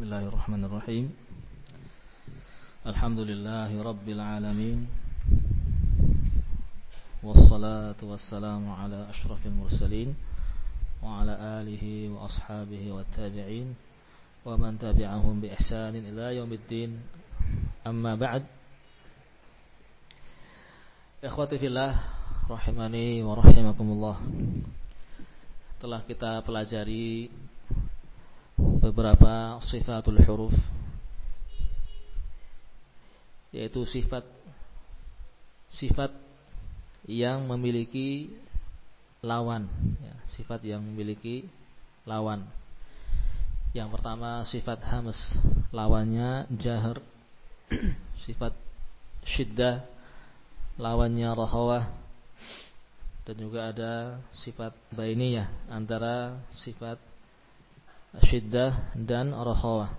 بسم الله الرحمن الرحيم الحمد لله رب العالمين والصلاة والسلام على أشرف المرسلين وعلى آله وأصحابه والتابعين ومن تبعهم بإحسان إلى يوم الدين أما بعد إخوتي في الله rahimani wa rahimakumullah. Telah kita pelajari beberapa sifatul huruf yaitu sifat sifat yang memiliki lawan ya, sifat yang memiliki lawan. Yang pertama sifat hamas lawannya jahar sifat syiddah lawannya rahawah dan juga ada sifat bainiyah antara sifat syiddah dan rahawah.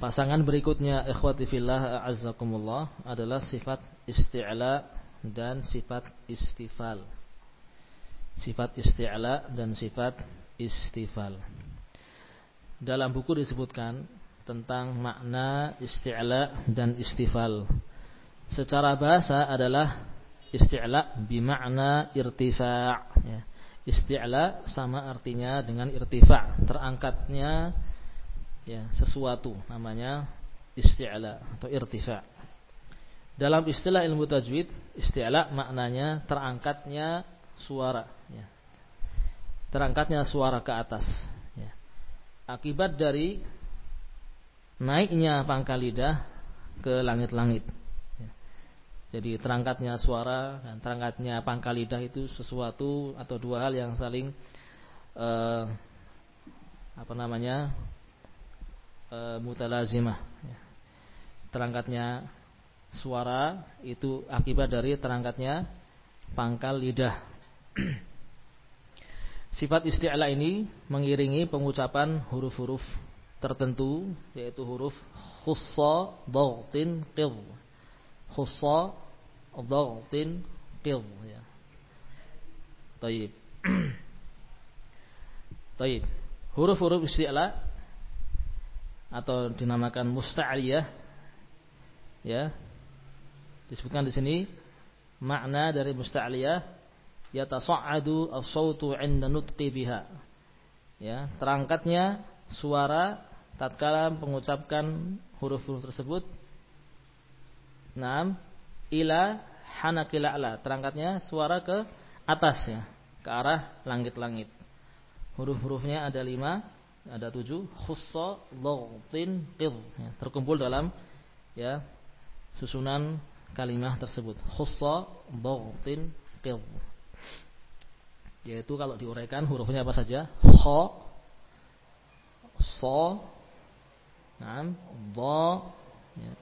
Pasangan berikutnya ikhwati fillah azzakumullah adalah sifat isti'la dan sifat istifal. Sifat isti'la dan sifat istifal. Dalam buku disebutkan tentang makna isti'la dan istifal. Secara bahasa adalah Isti'la bimakna irtifa' ya. Isti'la sama artinya dengan irtifa' Terangkatnya ya, sesuatu namanya isti'la atau irtifa' Dalam istilah ilmu tajwid Isti'la maknanya terangkatnya suara ya. Terangkatnya suara ke atas ya. Akibat dari naiknya pangkal lidah ke langit-langit jadi terangkatnya suara dan terangkatnya pangkal lidah itu sesuatu atau dua hal yang saling uh, apa namanya uh, mutalazimah. Ya. Terangkatnya suara itu akibat dari terangkatnya pangkal lidah. Sifat isti'la ini mengiringi pengucapan huruf-huruf tertentu yaitu huruf khussa, dhaghtin, qidh. Khussa dhaghtin qidh ya. Baik. Baik. Huruf-huruf isti'la atau dinamakan musta'liyah ya. Disebutkan di sini makna dari musta'liyah yatasa'adu as-sautu 'inda nutqi biha. Ya, terangkatnya suara tatkala mengucapkan huruf-huruf tersebut. Naam, ila hanakil a'la. Terangkatnya suara ke atas ya, ke arah langit-langit. Huruf-hurufnya ada lima, ada tujuh. Khussa, dhaghtin, qidh. Ya, terkumpul dalam ya susunan kalimat tersebut. Khussa, dhaghtin, qidh. Yaitu kalau diuraikan hurufnya apa saja? Kha, so, nam, dha, ya,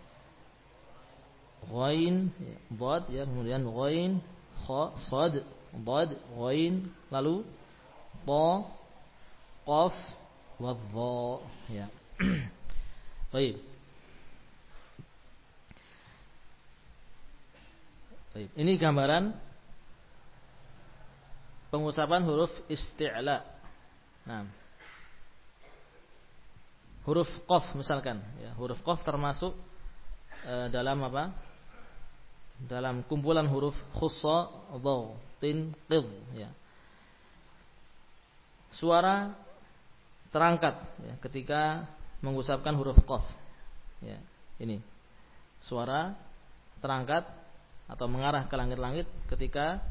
ghain dad ya kemudian ghain kha sad dad ghain lalu ta qaf wa dha ya. Baik. Baik ini gambaran pengucapan huruf isti'la. Nah. Huruf qaf misalkan ya huruf qaf termasuk e, dalam apa dalam kumpulan huruf khussa, dhaw, tin, qid ya. Suara terangkat ya, ketika mengucapkan huruf qaf. Ya, ini. Suara terangkat atau mengarah ke langit-langit ketika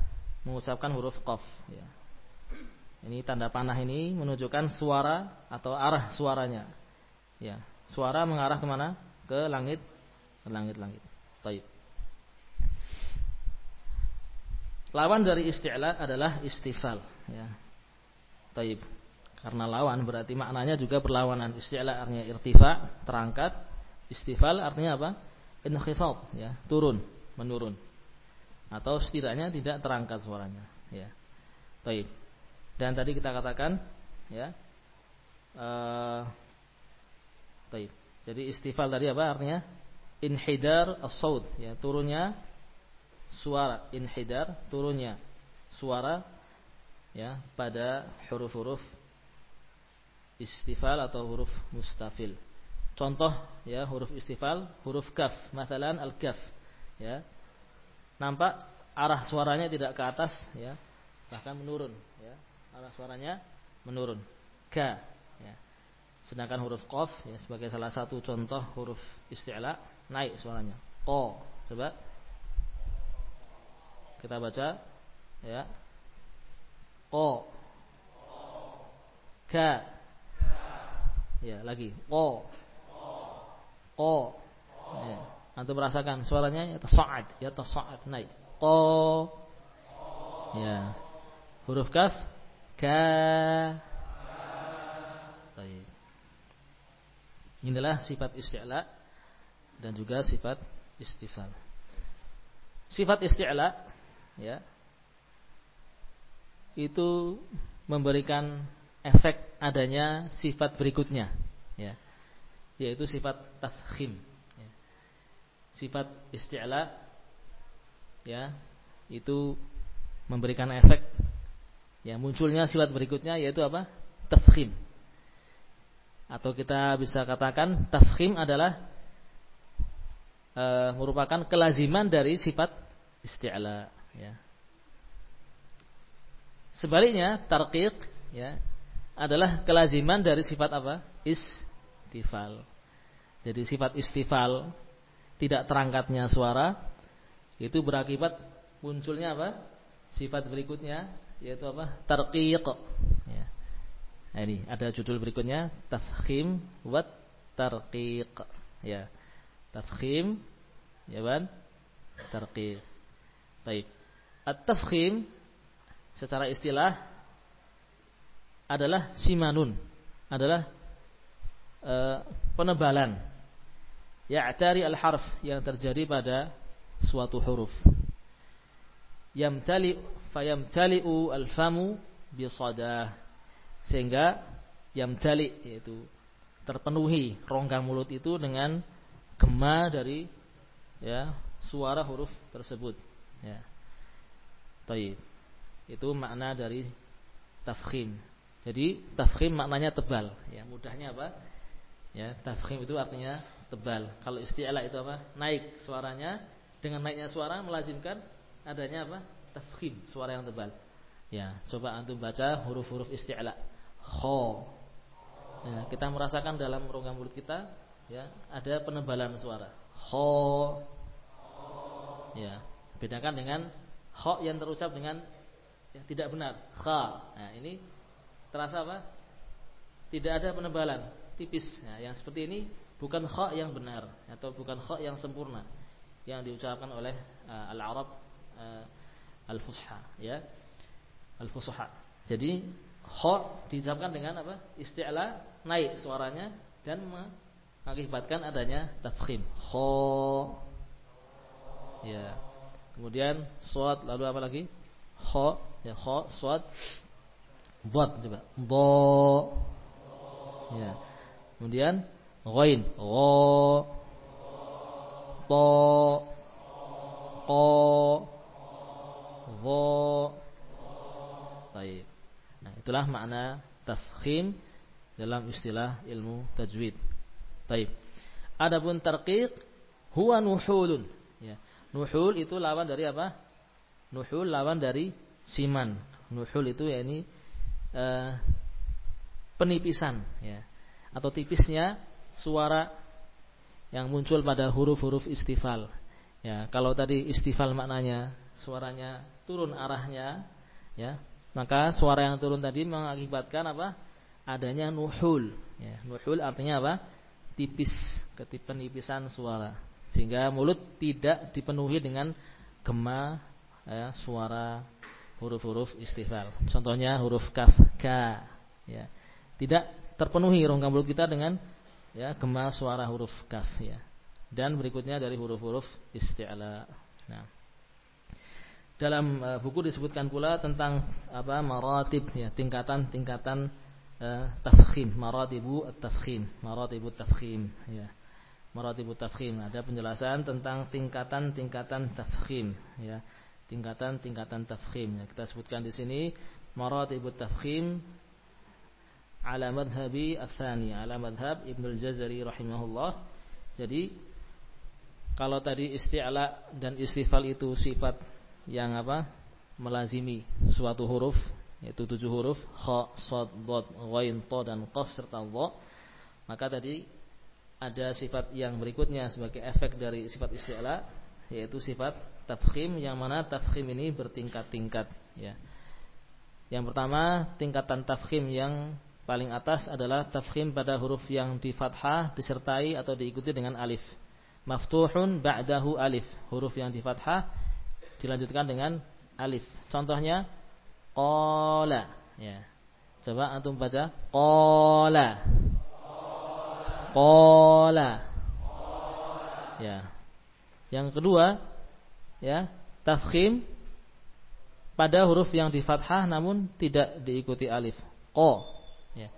mengucapkan huruf qaf ya. Ini tanda panah ini menunjukkan suara atau arah suaranya. Ya, suara mengarah ke mana? Ke langit, ke langit-langit. Baik. Lawan dari isti'la adalah istifal ya. Taib. Karena lawan berarti maknanya juga berlawanan. Isti'la artinya irtifa, terangkat. Istifal artinya apa? Inkhifad, ya, turun, menurun. Atau setidaknya tidak terangkat suaranya, ya. Taib. Dan tadi kita katakan ya. Uh, taib. Jadi istifal tadi apa artinya? Inhidar as-saud, ya, turunnya suara inhidar turunnya suara ya pada huruf-huruf istifal atau huruf mustafil. Contoh ya huruf istifal, huruf kaf, masalan al-kaf ya. Nampak arah suaranya tidak ke atas ya, bahkan menurun ya. Arah suaranya menurun. Ka ya. Sedangkan huruf qaf ya sebagai salah satu contoh huruf isti'la naik suaranya. Qa. Coba kita baca ya. Qa. Ka. Ya, lagi. Ko. Ya. Antum merasakan suaranya ya tasa'ad, ya tasa'ad naik. Ko. Ya. Huruf kaf ka. Baik. Inilah sifat isti'la dan juga sifat istifal. Sifat isti'la ya. Itu memberikan efek adanya sifat berikutnya ya. Yaitu sifat tafkhim ya. sifat isti'la ya. Itu memberikan efek ya munculnya sifat berikutnya yaitu apa? Tafkhim. Atau kita bisa katakan tafkhim adalah e, merupakan kelaziman dari sifat isti'la ya sebaliknya tarqiq ya adalah kelaziman dari sifat apa is istifal. Jadi sifat istifal tidak terangkatnya suara itu berakibat munculnya apa? Sifat berikutnya yaitu apa? Tarqiq. Ya. Nah, ini ada judul berikutnya tafkhim wa tarqiq. Ya. Tafkhim ya kan? Tarqiq. Baik. At-tafkhim secara istilah adalah simanun, adalah e, penebalan. Ya'tari al-harf yang terjadi pada suatu huruf. Yamtali fayamtali'u al-famu bisadah. Sehingga yamtali yaitu terpenuhi rongga mulut itu dengan gema dari ya suara huruf tersebut. Ya Taib. itu makna dari tafkhim jadi tafkhim maknanya tebal ya mudahnya apa Ya, tafkhim itu artinya tebal. Kalau isti'la itu apa? Naik suaranya. Dengan naiknya suara melazimkan adanya apa? Tafkhim, suara yang tebal. Ya, coba antum baca huruf-huruf isti'la. Kho. Ya, kita merasakan dalam rongga mulut kita ya, ada penebalan suara. Kho. Ya, bedakan dengan kho yang terucap dengan ya, tidak benar. Kha. Nah, ini terasa apa? Tidak ada penebalan tipis. Nah, yang seperti ini bukan kha yang benar atau bukan kha yang sempurna yang diucapkan oleh uh, al-Arab uh, al-fusha ya. Al-fusha. Jadi kha diucapkan dengan apa? Isti'la naik suaranya dan mengakibatkan adanya tafkhim. Kha. Ya. Kemudian suad lalu apa lagi? Kha ya kha suad Buat coba. Bo. Ya. Kemudian ghain, gha, ta, qa, dha. Baik. Nah, itulah makna tafkhim dalam istilah ilmu tajwid. Baik. Adapun tarqiq huwa nuhulun. Ya. Nuhul itu lawan dari apa? Nuhul lawan dari siman. Nuhul itu yakni uh, penipisan ya atau tipisnya suara yang muncul pada huruf-huruf istifal. Ya, kalau tadi istifal maknanya suaranya turun arahnya, ya, maka suara yang turun tadi mengakibatkan apa? Adanya nuhul. Ya, nuhul artinya apa? Tipis, ketipan nipisan suara, sehingga mulut tidak dipenuhi dengan gema ya, suara huruf-huruf istifal. Contohnya huruf kaf, ka, ya. Tidak terpenuhi rongga mulut kita dengan ya gema suara huruf kaf ya. Dan berikutnya dari huruf-huruf isti'la. Nah. Dalam uh, buku disebutkan pula tentang apa maratib ya, tingkatan-tingkatan uh, tafkhim, maratibu at-tafkhim, maratibu tafkhim ya. Maratibu tafkhim. Ada penjelasan tentang tingkatan-tingkatan tafkhim ya. Tingkatan-tingkatan tafkhim ya. Kita sebutkan di sini maratibu tafkhim ala madhhabi ats-tsani, ala madhhab Ibnu Al-Jazari rahimahullah. Jadi kalau tadi isti'la dan istifal itu sifat yang apa? melazimi suatu huruf yaitu tujuh huruf kha, shad, dhad, ghain, ta dan qaf serta dha. Maka tadi ada sifat yang berikutnya sebagai efek dari sifat isti'la yaitu sifat tafkhim yang mana tafkhim ini bertingkat-tingkat ya. Yang pertama, tingkatan tafkhim yang paling atas adalah tafkhim pada huruf yang di fathah disertai atau diikuti dengan alif. Maftuhun ba'dahu alif. Huruf yang di fathah dilanjutkan dengan alif. Contohnya qala ya. Coba antum baca qala. Qala. Ya. Yang kedua, ya, tafkhim pada huruf yang di fathah namun tidak diikuti alif. Qa. Ya.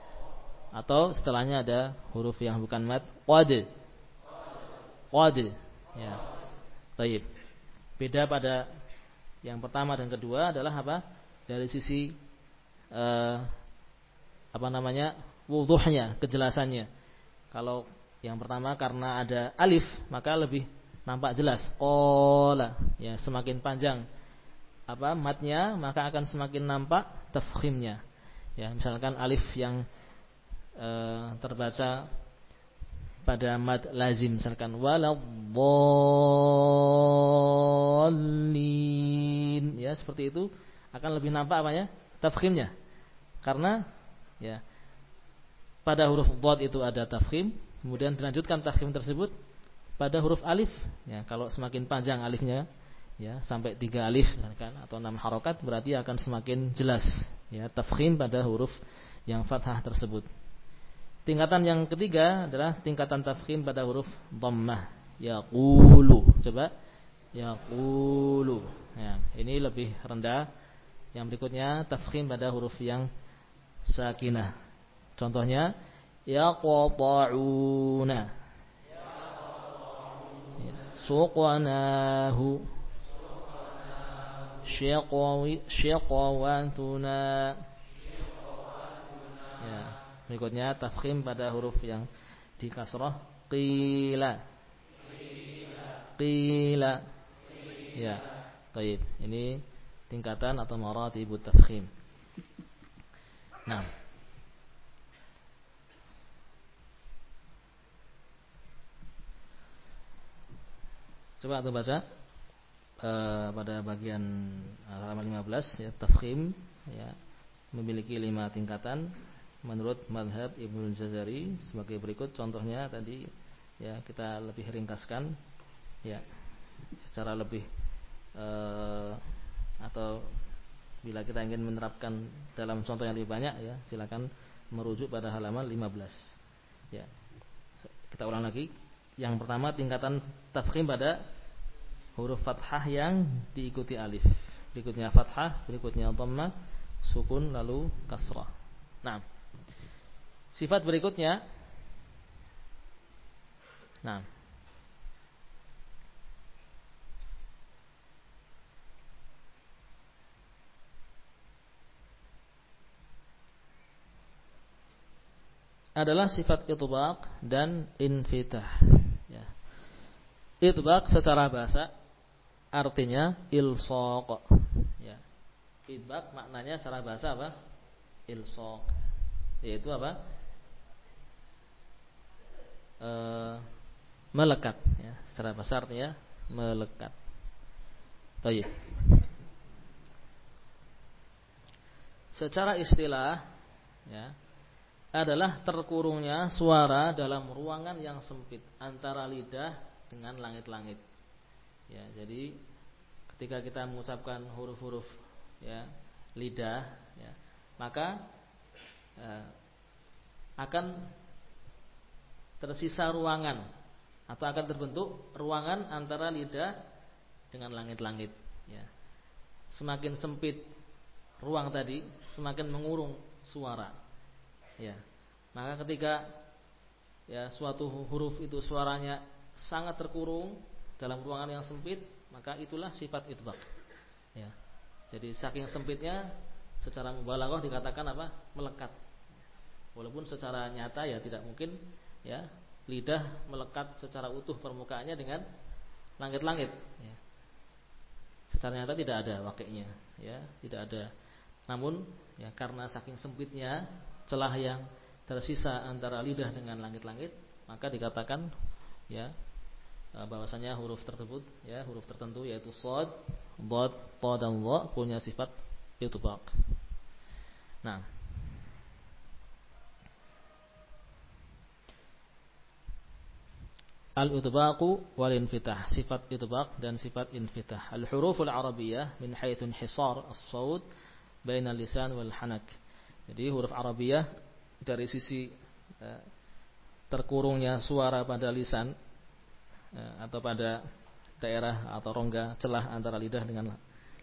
Atau setelahnya ada huruf yang bukan mat, qad. Qad. Ya. Baik. Beda pada yang pertama dan kedua adalah apa? Dari sisi uh, apa namanya? wudhuhnya, kejelasannya. Kalau yang pertama karena ada alif, maka lebih nampak jelas. Qala, ya, semakin panjang apa matnya, maka akan semakin nampak tafkhimnya. Ya, misalkan alif yang e, terbaca pada mad lazim misalkan waladhdallin ya seperti itu akan lebih nampak apa ya tafkhimnya karena ya pada huruf dhad itu ada tafkhim, kemudian dilanjutkan tafkhim tersebut pada huruf alif. Ya, kalau semakin panjang alifnya ya sampai tiga alif kan atau enam harokat berarti akan semakin jelas ya tafkhim pada huruf yang fathah tersebut. Tingkatan yang ketiga adalah tingkatan tafkhim pada huruf dhammah. Yaqulu. Coba yaqulu. Ya, ini lebih rendah. Yang berikutnya tafkhim pada huruf yang sakinah. Contohnya yaqta'una. Suqanahu. Syiqawatuna. Ya, berikutnya tafkhim pada huruf yang di kasrah qila. Qila. Ya. Baik, ini tingkatan atau maratibut tafkhim. Nah. Coba kita baca uh, pada bagian halaman 15 ya tafkhim ya memiliki lima tingkatan menurut madhab Ibnu Jazari. Sebagai berikut contohnya tadi ya kita lebih ringkaskan ya secara lebih uh, atau bila kita ingin menerapkan dalam contoh yang lebih banyak ya silakan merujuk pada halaman 15 ya. Kita ulang lagi yang pertama tingkatan tafkhim pada huruf fathah yang diikuti alif. Berikutnya fathah, berikutnya dhamma, sukun lalu kasrah. Nah. Sifat berikutnya Nah. Adalah sifat itbaq dan infitah. Ya. Itbaq secara bahasa artinya ilsaq. Ya. Itbaq maknanya secara bahasa apa? Ilsaq. Yaitu apa? E, melekat ya. Secara bahasa artinya melekat. Baik. Secara istilah ya, adalah terkurungnya suara dalam ruangan yang sempit antara lidah dengan langit-langit. Ya, jadi ketika kita mengucapkan huruf-huruf ya lidah, ya, maka ya, akan tersisa ruangan atau akan terbentuk ruangan antara lidah dengan langit-langit. Ya. Semakin sempit ruang tadi, semakin mengurung suara. Ya. Maka ketika ya suatu huruf itu suaranya sangat terkurung dalam ruangan yang sempit, maka itulah sifat itbaq. Ya. Jadi saking sempitnya secara mubalaghah dikatakan apa? melekat. Walaupun secara nyata ya tidak mungkin ya lidah melekat secara utuh permukaannya dengan langit-langit ya. Secara nyata tidak ada wakilnya ya, tidak ada. Namun ya karena saking sempitnya celah yang tersisa antara lidah dengan langit-langit, maka dikatakan ya eh, bahwasanya huruf tersebut ya huruf tertentu yaitu sod, dad, ta dan dha punya sifat itbaq. Nah, Al-idbaqu wal infitah, sifat idbaq dan sifat infitah. Al-huruful arabiyyah min haitsu inhisar as-saut bainal lisan wal hanak. Jadi huruf Arabiyah dari sisi eh, terkurungnya suara pada lisan eh, atau pada daerah atau rongga celah antara lidah dengan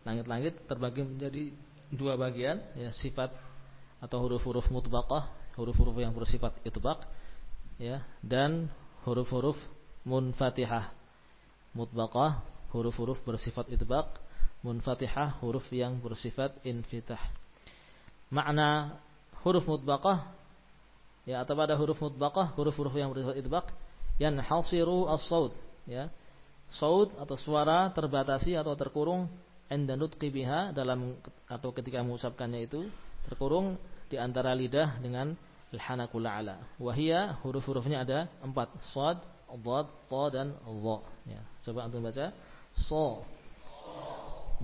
langit-langit terbagi menjadi dua bagian ya sifat atau huruf-huruf mutbaqah, huruf-huruf yang bersifat itbaq ya dan huruf-huruf munfatihah. Mutbaqah huruf-huruf bersifat itbaq munfatihah huruf yang bersifat infitah makna huruf mutbaqah ya atau pada huruf mutbaqah huruf-huruf yang bersifat itbaq yanhasiru as-saut ya saut atau suara terbatasi atau terkurung inda nutqi biha dalam atau ketika mengucapkannya itu terkurung di antara lidah dengan al-hanakul a'la. Wahia huruf-hurufnya ada empat. Sad, Dhad, Ta dan Dha. Ya. Coba antum baca. So.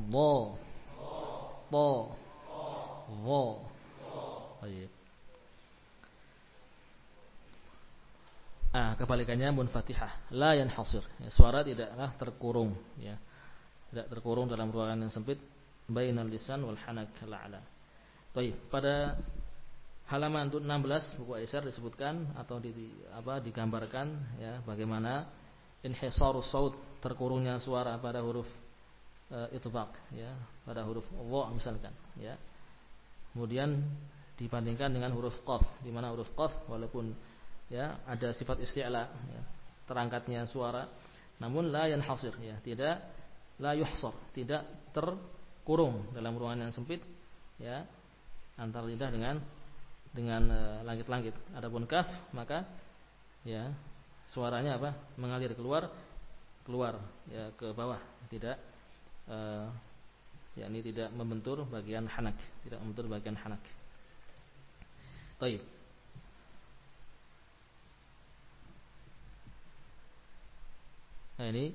Dha. Ta. Dha. Baik. Ah, kebalikannya munfatihah, la yanhasir. Ya, suara tidaklah terkurung, ya. Tidak terkurung dalam ruangan yang sempit bainal lisan wal hanak la'ala. Baik, pada halaman 16 buku Aisyar disebutkan atau di, apa digambarkan ya bagaimana inhisarus saut terkurungnya suara pada huruf e, itbaq ya pada huruf wa misalkan ya kemudian dibandingkan dengan huruf qaf di mana huruf qaf walaupun ya ada sifat isti'la ya, terangkatnya suara namun la yanhasir ya tidak la yuhsar tidak terkurung dalam ruangan yang sempit ya antara lidah dengan dengan e, langit-langit. Adapun kaf maka ya suaranya apa? mengalir keluar keluar ya ke bawah, tidak uh, yakni tidak membentur bagian hanak, tidak membentur bagian hanak. Baik. Nah ini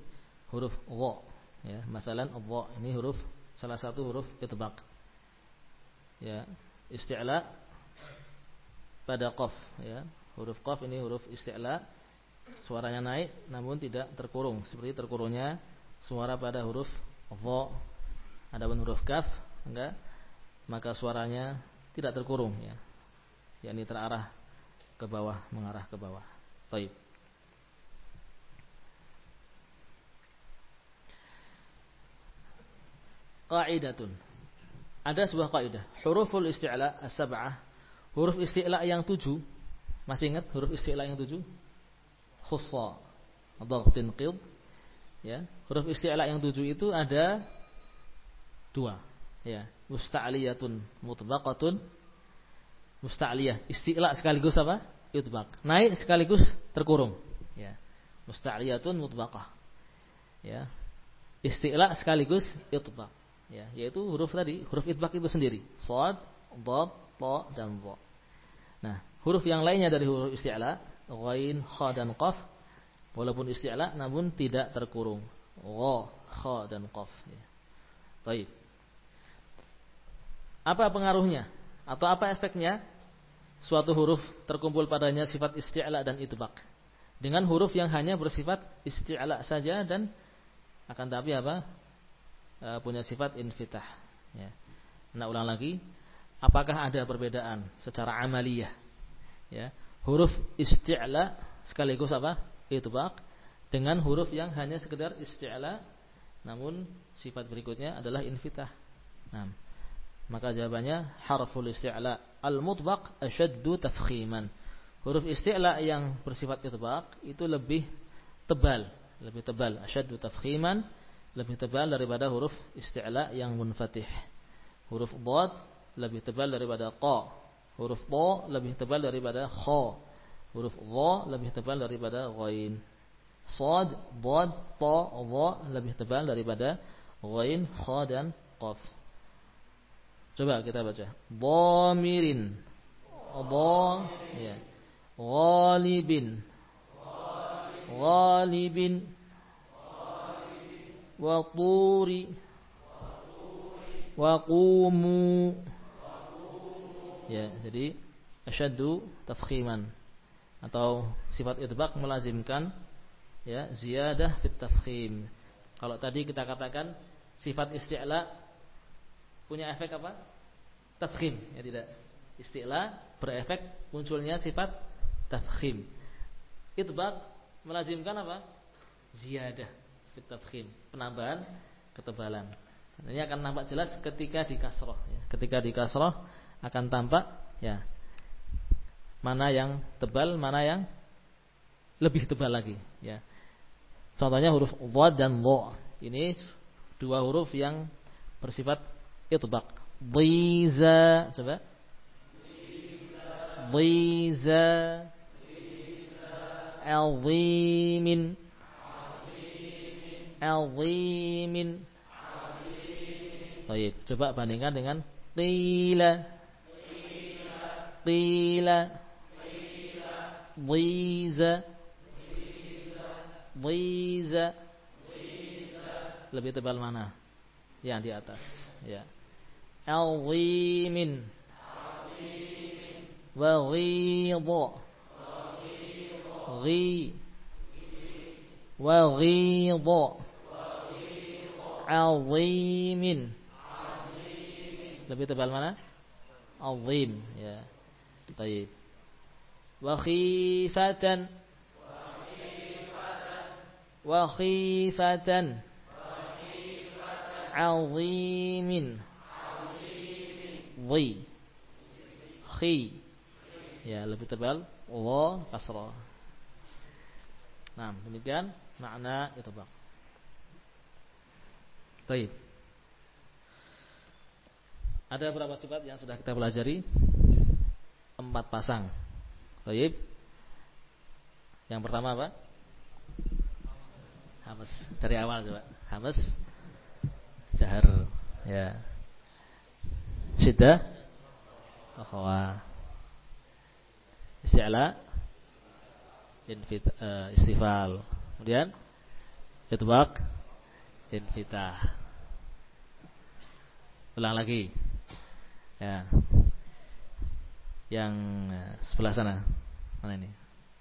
huruf wa ya, masalan wa ini huruf salah satu huruf itbaq. Ya, isti'la pada qaf ya. Huruf qaf ini huruf isti'la. Suaranya naik namun tidak terkurung seperti terkurungnya suara pada huruf dha. Adapun huruf kaf enggak maka suaranya tidak terkurung ya. yakni terarah ke bawah, mengarah ke bawah. Baik. Qaidatun. Ada sebuah kaidah, huruful isti'la as-sab'ah Huruf isti'la yang tujuh Masih ingat huruf isti'la yang tujuh? Khussa Dhaghtin qid ya. Huruf isti'la yang tujuh itu ada Dua ya. Musta'liyatun mutbaqatun Musta'liyah Isti'la sekaligus apa? Yutbaq Naik sekaligus terkurung ya. Musta'liyatun mutbaqah ya. Isti'la sekaligus itbaq ya, yaitu huruf tadi, huruf itbaq itu sendiri. Shad, dhad, ta dan dha. Nah, huruf yang lainnya dari huruf isti'la, ghain, kha dan qaf walaupun isti'la namun tidak terkurung. Gha, kha dan qaf ya. Baik. Apa pengaruhnya? Atau apa efeknya? Suatu huruf terkumpul padanya sifat isti'la dan itbaq. Dengan huruf yang hanya bersifat isti'la saja dan akan tapi apa? E, punya sifat infitah. Ya. Nah, ulang lagi. Apakah ada perbedaan secara amaliyah? Ya. Huruf isti'la sekaligus apa? Itbaq dengan huruf yang hanya sekedar isti'la namun sifat berikutnya adalah infitah. Nah maka jawabannya harful isti'la al-mutbaq ashaddu tafkhiman huruf isti'la yang bersifat itbaq itu lebih tebal lebih tebal ashaddu tafkhiman lebih tebal daripada huruf isti'la yang munfatih huruf dhad lebih tebal daripada qa. Huruf bo lebih tebal daripada kho. Huruf dha lebih tebal daripada ghain. Sad, dad, ta, dha lebih tebal daripada ghain, kha dan qaf. Coba kita baca. Dhamirin. Dha ya. Ghalibin. Ghalibin. Wa turi. Ya, jadi asyaddu tafkhiman atau sifat idbaq melazimkan ya ziyadah fit tafkhim. Kalau tadi kita katakan sifat isti'la punya efek apa? Tafkhim, ya tidak. Isti'la berefek munculnya sifat tafkhim. Idbaq melazimkan apa? Ziyadah fit tafkhim, penambahan ketebalan. Ini akan nampak jelas ketika di kasroh. Ya. Ketika di kasroh akan tampak ya mana yang tebal, mana yang lebih tebal lagi ya. Contohnya huruf dha dan dha. Ini dua huruf yang bersifat itbaq. Dhiza, coba. Dhiza. Alzimin. Alzimin. Baik, coba bandingkan dengan tila. Qila Dhiza Dhiza Lebih tebal mana? Yang di atas ya Al-Ghimin Wa ghidha Ghi Wa ghidha Al-Ghimin Lebih tebal mana? Azim ya. طيب وخيفة وخيفة عظيم dhi khi ya lebih tebal. Allah kasra. Nah demikian makna bang, baik. Ada berapa sifat yang sudah kita pelajari. Empat pasang. Baik. Yang pertama apa? Hamas. Dari awal coba. Hamas. Jahar. Ya. Syiddah. Akhwa. Isti'la. Uh, istifal. Kemudian itbaq infitah. Ulang lagi. Ya yang eh, sebelah sana. Mana ini?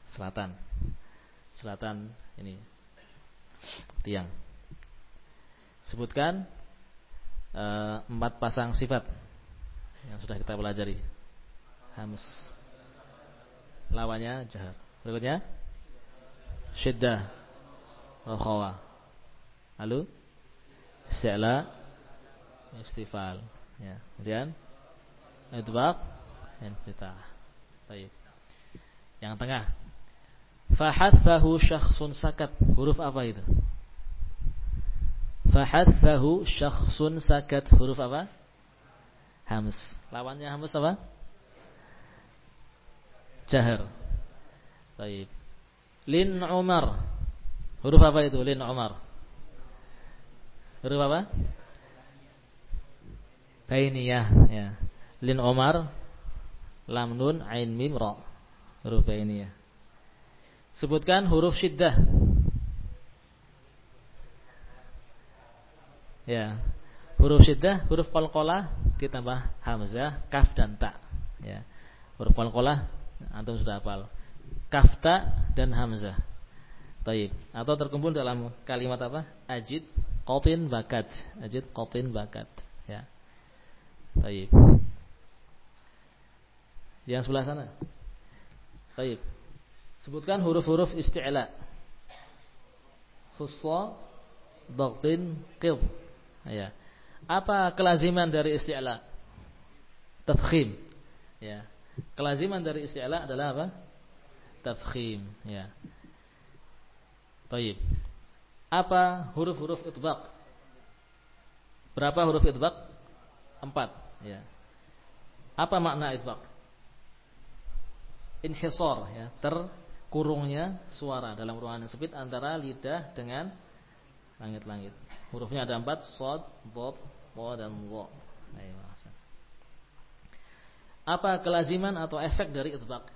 Selatan. Selatan ini. Tiang. Sebutkan uh, empat pasang sifat yang sudah kita pelajari. Hams. Lawannya jahar. Berikutnya syiddah wa Lalu isti'la istifal. Ya. Kemudian idbaq infitah. Baik. Yang tengah. Fahathahu syakhsun sakat. Huruf apa itu? Fahathahu syakhsun sakat. Huruf apa? Hams. Lawannya hams apa? Jahar. Baik. Lin Umar. Huruf apa itu? Lin Umar. Huruf apa? Bainiyah ya. Lin Umar lam nun ain mim ra huruf ini ya sebutkan huruf syiddah ya huruf syiddah huruf qalqalah ditambah hamzah kaf dan ta ya huruf qalqalah antum sudah hafal kaf ta dan hamzah Taib atau terkumpul dalam kalimat apa ajid qatin bakat ajid qatin bakat ya Taib yang sebelah sana. Baik. Sebutkan huruf-huruf isti'la. Fussa, dhaqtin, qid. Ya. Apa kelaziman dari isti'la? Tafkhim. Ya. Kelaziman dari isti'la adalah apa? Tafkhim, ya. Baik. Apa huruf-huruf itbaq? Berapa huruf itbaq? Empat, ya. Apa makna itbaq? inhisor ya, terkurungnya suara dalam ruangan yang sempit antara lidah dengan langit-langit. Hurufnya ada empat, sod, dan wa. Apa kelaziman atau efek dari itbaq?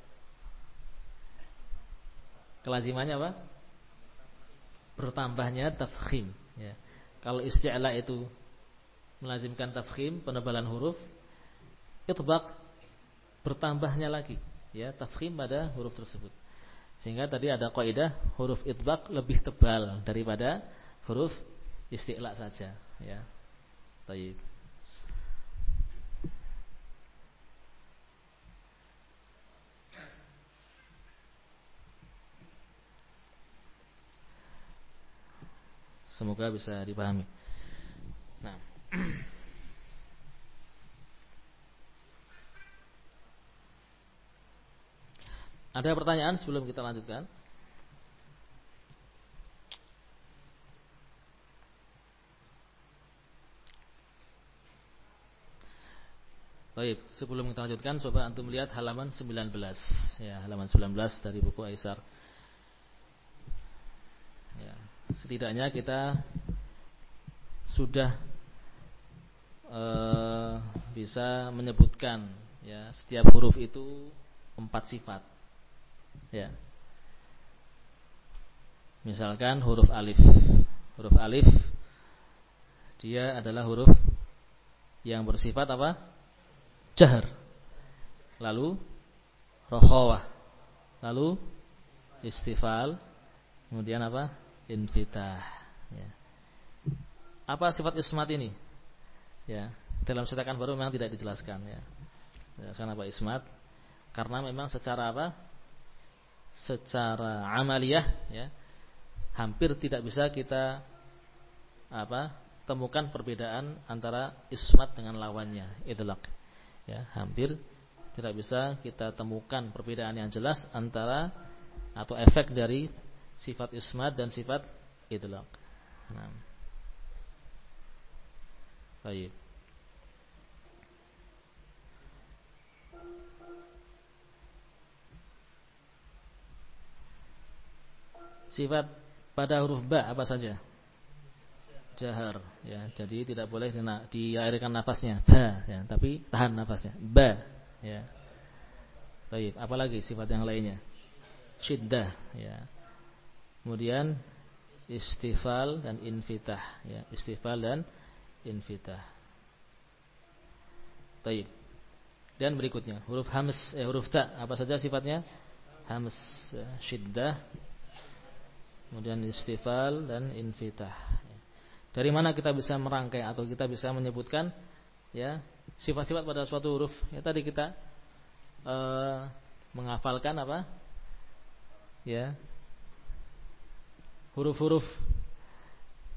Kelazimannya apa? Bertambahnya tafkhim. Ya. Kalau isti'la itu melazimkan tafkhim, penebalan huruf, itbaq bertambahnya lagi, ya tafkhim pada huruf tersebut. Sehingga tadi ada kaidah huruf itbaq lebih tebal daripada huruf isti'la saja, ya. Baik. Semoga bisa dipahami. Nah. Ada pertanyaan sebelum kita lanjutkan? Baik, sebelum kita lanjutkan coba antum lihat halaman 19 ya, halaman 19 dari buku Aisar. Ya setidaknya kita sudah e, bisa menyebutkan ya setiap huruf itu empat sifat. Ya. Misalkan huruf alif. Huruf alif dia adalah huruf yang bersifat apa jahar lalu rokhawah lalu istifal kemudian apa infitah ya. Apa sifat ismat ini? Ya, dalam cetakan baru memang tidak dijelaskan ya. Dijelaskan apa ismat? Karena memang secara apa? Secara amaliyah ya, hampir tidak bisa kita apa? temukan perbedaan antara ismat dengan lawannya, idlaq. Ya, hampir tidak bisa kita temukan perbedaan yang jelas antara atau efek dari sifat ismat dan sifat idlaq. Nah. Baik. Sifat pada huruf ba apa saja? Jahar ya. Jadi tidak boleh diairkan nafasnya ba ya, tapi tahan nafasnya. Ba ya. Baik, apalagi sifat yang lainnya? Syiddah ya. Kemudian istifal dan infitah ya, istifal dan infitah. Taib. Dan berikutnya huruf hams eh huruf ta apa saja sifatnya? Hams, ya, syiddah, kemudian istifal dan infitah. Dari mana kita bisa merangkai atau kita bisa menyebutkan ya sifat-sifat pada suatu huruf? Ya tadi kita uh, menghafalkan apa? Ya, huruf-huruf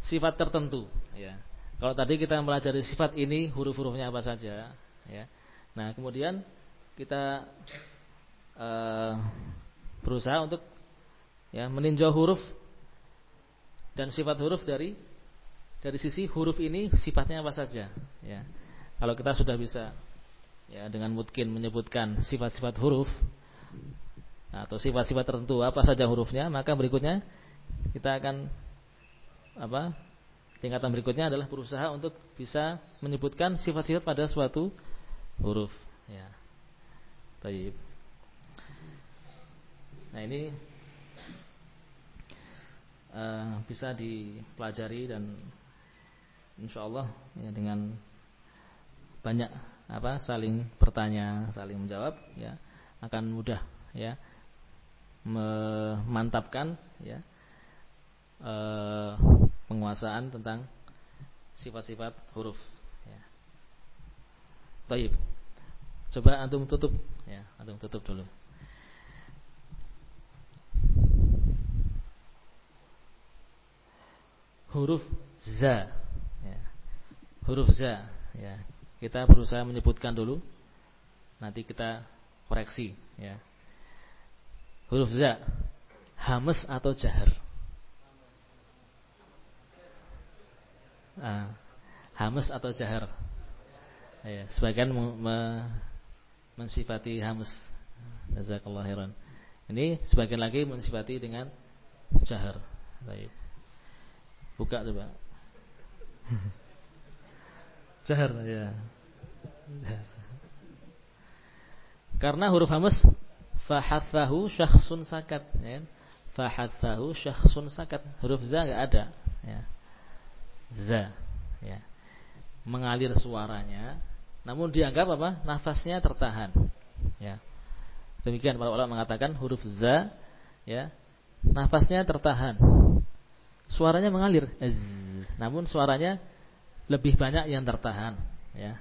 sifat tertentu ya. Kalau tadi kita mempelajari sifat ini huruf-hurufnya apa saja ya. Nah, kemudian kita uh, berusaha untuk ya meninjau huruf dan sifat huruf dari dari sisi huruf ini sifatnya apa saja ya. Kalau kita sudah bisa ya dengan mungkin menyebutkan sifat-sifat huruf atau sifat-sifat tertentu apa saja hurufnya, maka berikutnya kita akan apa? Tingkatan berikutnya adalah berusaha untuk bisa menyebutkan sifat-sifat pada suatu huruf, ya. Taib. Nah, ini uh, bisa dipelajari dan insya Allah ya dengan banyak apa saling bertanya, saling menjawab ya akan mudah ya memantapkan ya eh, penguasaan tentang sifat-sifat huruf. Ya. Taib. Coba antum tutup, ya, antum tutup dulu. Huruf za. Huruf za, ya. Kita berusaha menyebutkan dulu, nanti kita koreksi, ya. Huruf za, hamas atau jahar? ah, hamus atau jahar. Ya, sebagian me, mensifati hamus Jazakallah khairan. Ini sebagian lagi mensifati dengan jahar. Baik. Buka coba. jahar ya. Karena huruf hamas fahathahu syakhsun sakat ya. Fahathahu syakhsun sakat. Huruf za enggak ada ya. Za ya. Mengalir suaranya namun dianggap apa? Nafasnya tertahan. Ya. Demikian para ulama mengatakan huruf za ya. Nafasnya tertahan. Suaranya mengalir. Az. Namun suaranya lebih banyak yang tertahan ya.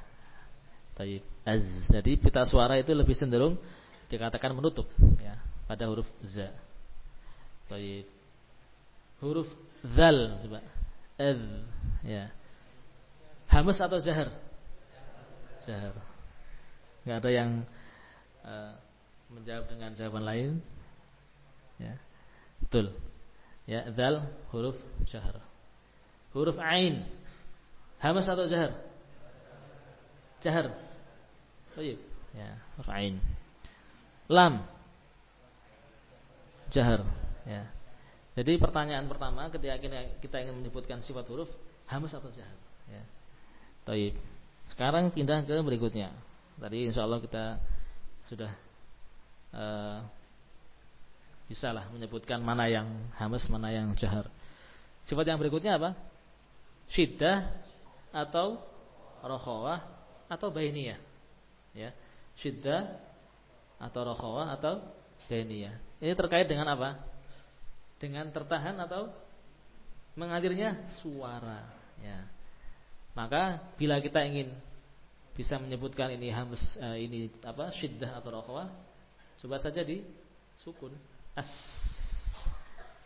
Taib. Az. Jadi pita suara itu lebih cenderung dikatakan menutup ya pada huruf za. Taib. Huruf zal coba. Az ya. Hamas atau zahar? Zahar. Enggak ada yang uh, menjawab dengan jawaban lain. Ya. Betul. Ya, zal huruf zahar. Huruf ain. Hamas atau zahar? Jahar. Baik. Ya, huruf ain. Lam. Jahar. Ya. Jadi pertanyaan pertama ketika kita ingin menyebutkan sifat huruf hamas atau jahar. Ya. Taib. Sekarang pindah ke berikutnya. Tadi insya Allah kita sudah uh, bisalah menyebutkan mana yang hamas, mana yang jahar. Sifat yang berikutnya apa? Syiddah atau rokhawah atau bainiyah. Ya. Syiddah atau rokhawah atau bainiyah. Ini terkait dengan apa? Dengan tertahan atau mengalirnya suara, ya. Maka bila kita ingin bisa menyebutkan ini hams uh, ini apa? syiddah atau rokhawah, coba saja di sukun as.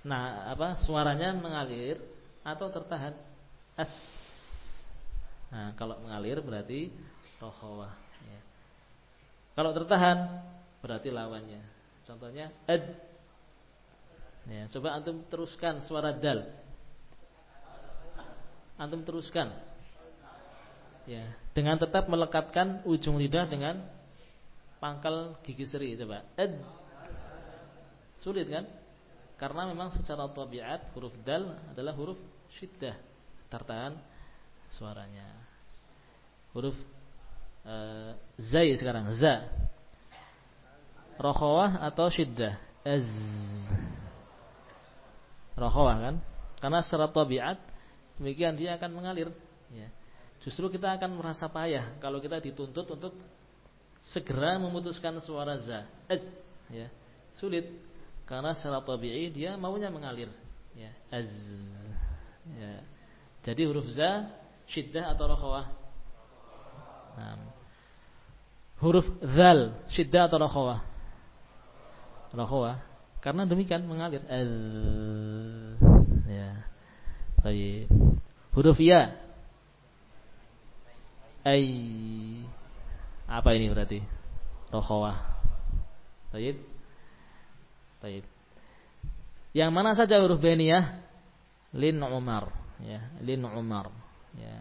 Nah, apa? Suaranya mengalir atau tertahan as. Nah, kalau mengalir berarti rokhawah. Ya. Kalau tertahan berarti lawannya. Contohnya ad. Ya, coba antum teruskan suara dal. Antum teruskan. Ya, dengan tetap melekatkan ujung lidah dengan pangkal gigi seri coba. Ad. Sulit kan? Karena memang secara tabiat huruf dal adalah huruf syiddah. Tertahan suaranya. Huruf uh, zai sekarang, za. Rokhawah atau syiddah? Az. Rokhawah kan? Karena secara tabiat demikian dia akan mengalir, ya. Justru kita akan merasa payah kalau kita dituntut untuk segera memutuskan suara za. Az, ya. Sulit karena secara tabi'i dia maunya mengalir, ya. Az. Ya. Jadi huruf za syiddah atau rokhawah? Nah. Huruf zal syiddah atau rokhawah? Rokhawah. Karena demikian mengalir. Ya. Baik. Huruf ya. Ai. Apa ini berarti? Rokhawah. Baik. Baik. Yang mana saja huruf beniyah? Lin Umar, ya, Lin Umar ya.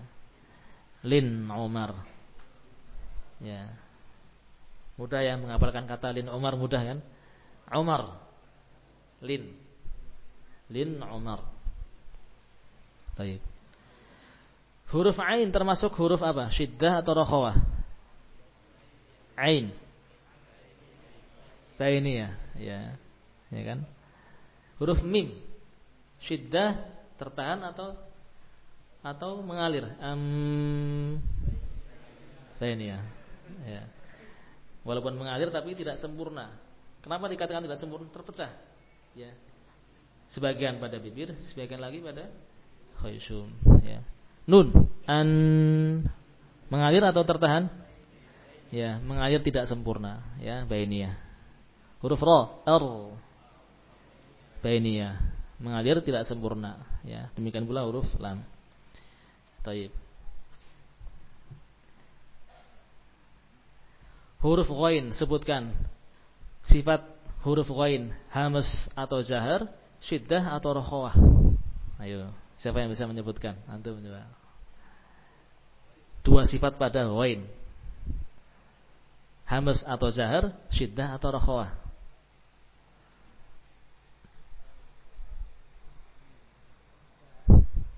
Lin Umar. Ya. Mudah ya menghafalkan kata Lin Umar mudah kan? Umar. Lin. Lin Umar. Baik. Huruf ain termasuk huruf apa? Syiddah atau rokhawah? Ain. ini ya, ya. Ya kan? Huruf mim. Syiddah tertahan atau atau mengalir? Um, ini ya. ya. Walaupun mengalir tapi tidak sempurna. Kenapa dikatakan tidak sempurna? Terpecah. Ya. Sebagian pada bibir, sebagian lagi pada khaysum. Ya. Nun, an mengalir atau tertahan? Ya, mengalir tidak sempurna. Ya, bainiyah. Huruf ro, r, bainiyah. Mengalir tidak sempurna. Ya, demikian pula huruf lam. Taib. Huruf ghain sebutkan sifat huruf ghain hamas atau jahar, syiddah atau rokhawah. Ayo, siapa yang bisa menyebutkan? Antum coba. Dua sifat pada ghain. Hamas atau jahar, syiddah atau rokhawah.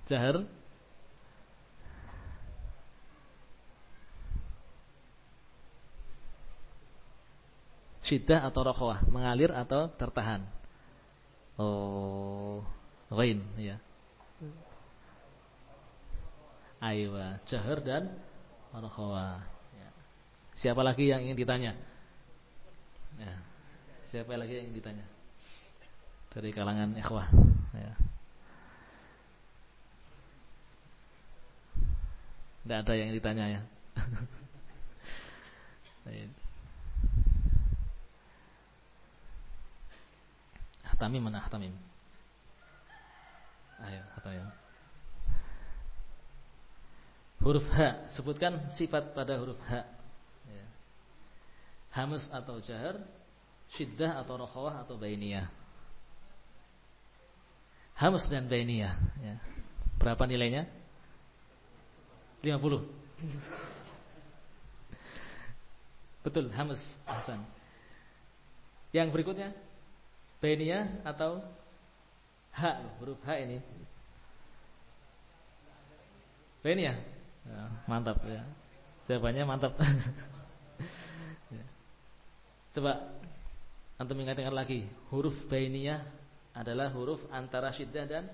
Jahar Syiddah atau rokhawah Mengalir atau tertahan Oh Ghain ya Aywa Jahar dan rokhawah ya. Siapa lagi yang ingin ditanya ya. Siapa lagi yang ingin ditanya Dari kalangan ikhwah ya. Tidak ada yang ditanya ya Ahtamim mana Ahtamim? Ayo, Ahtamim. Huruf H, sebutkan sifat pada huruf H. Ya. Hamas atau jahar, syiddah atau rokhawah atau bainiyah. Hamas dan bainiyah. Ya. Berapa nilainya? 50. Betul, Hamas Hasan. Yang berikutnya Bainiyah atau H huruf H ini. Bainiyah ya, Mantap ya. Jawabannya mantap. Ya. Coba Antum ingat-ingat lagi Huruf Bainiyah adalah huruf antara syiddah dan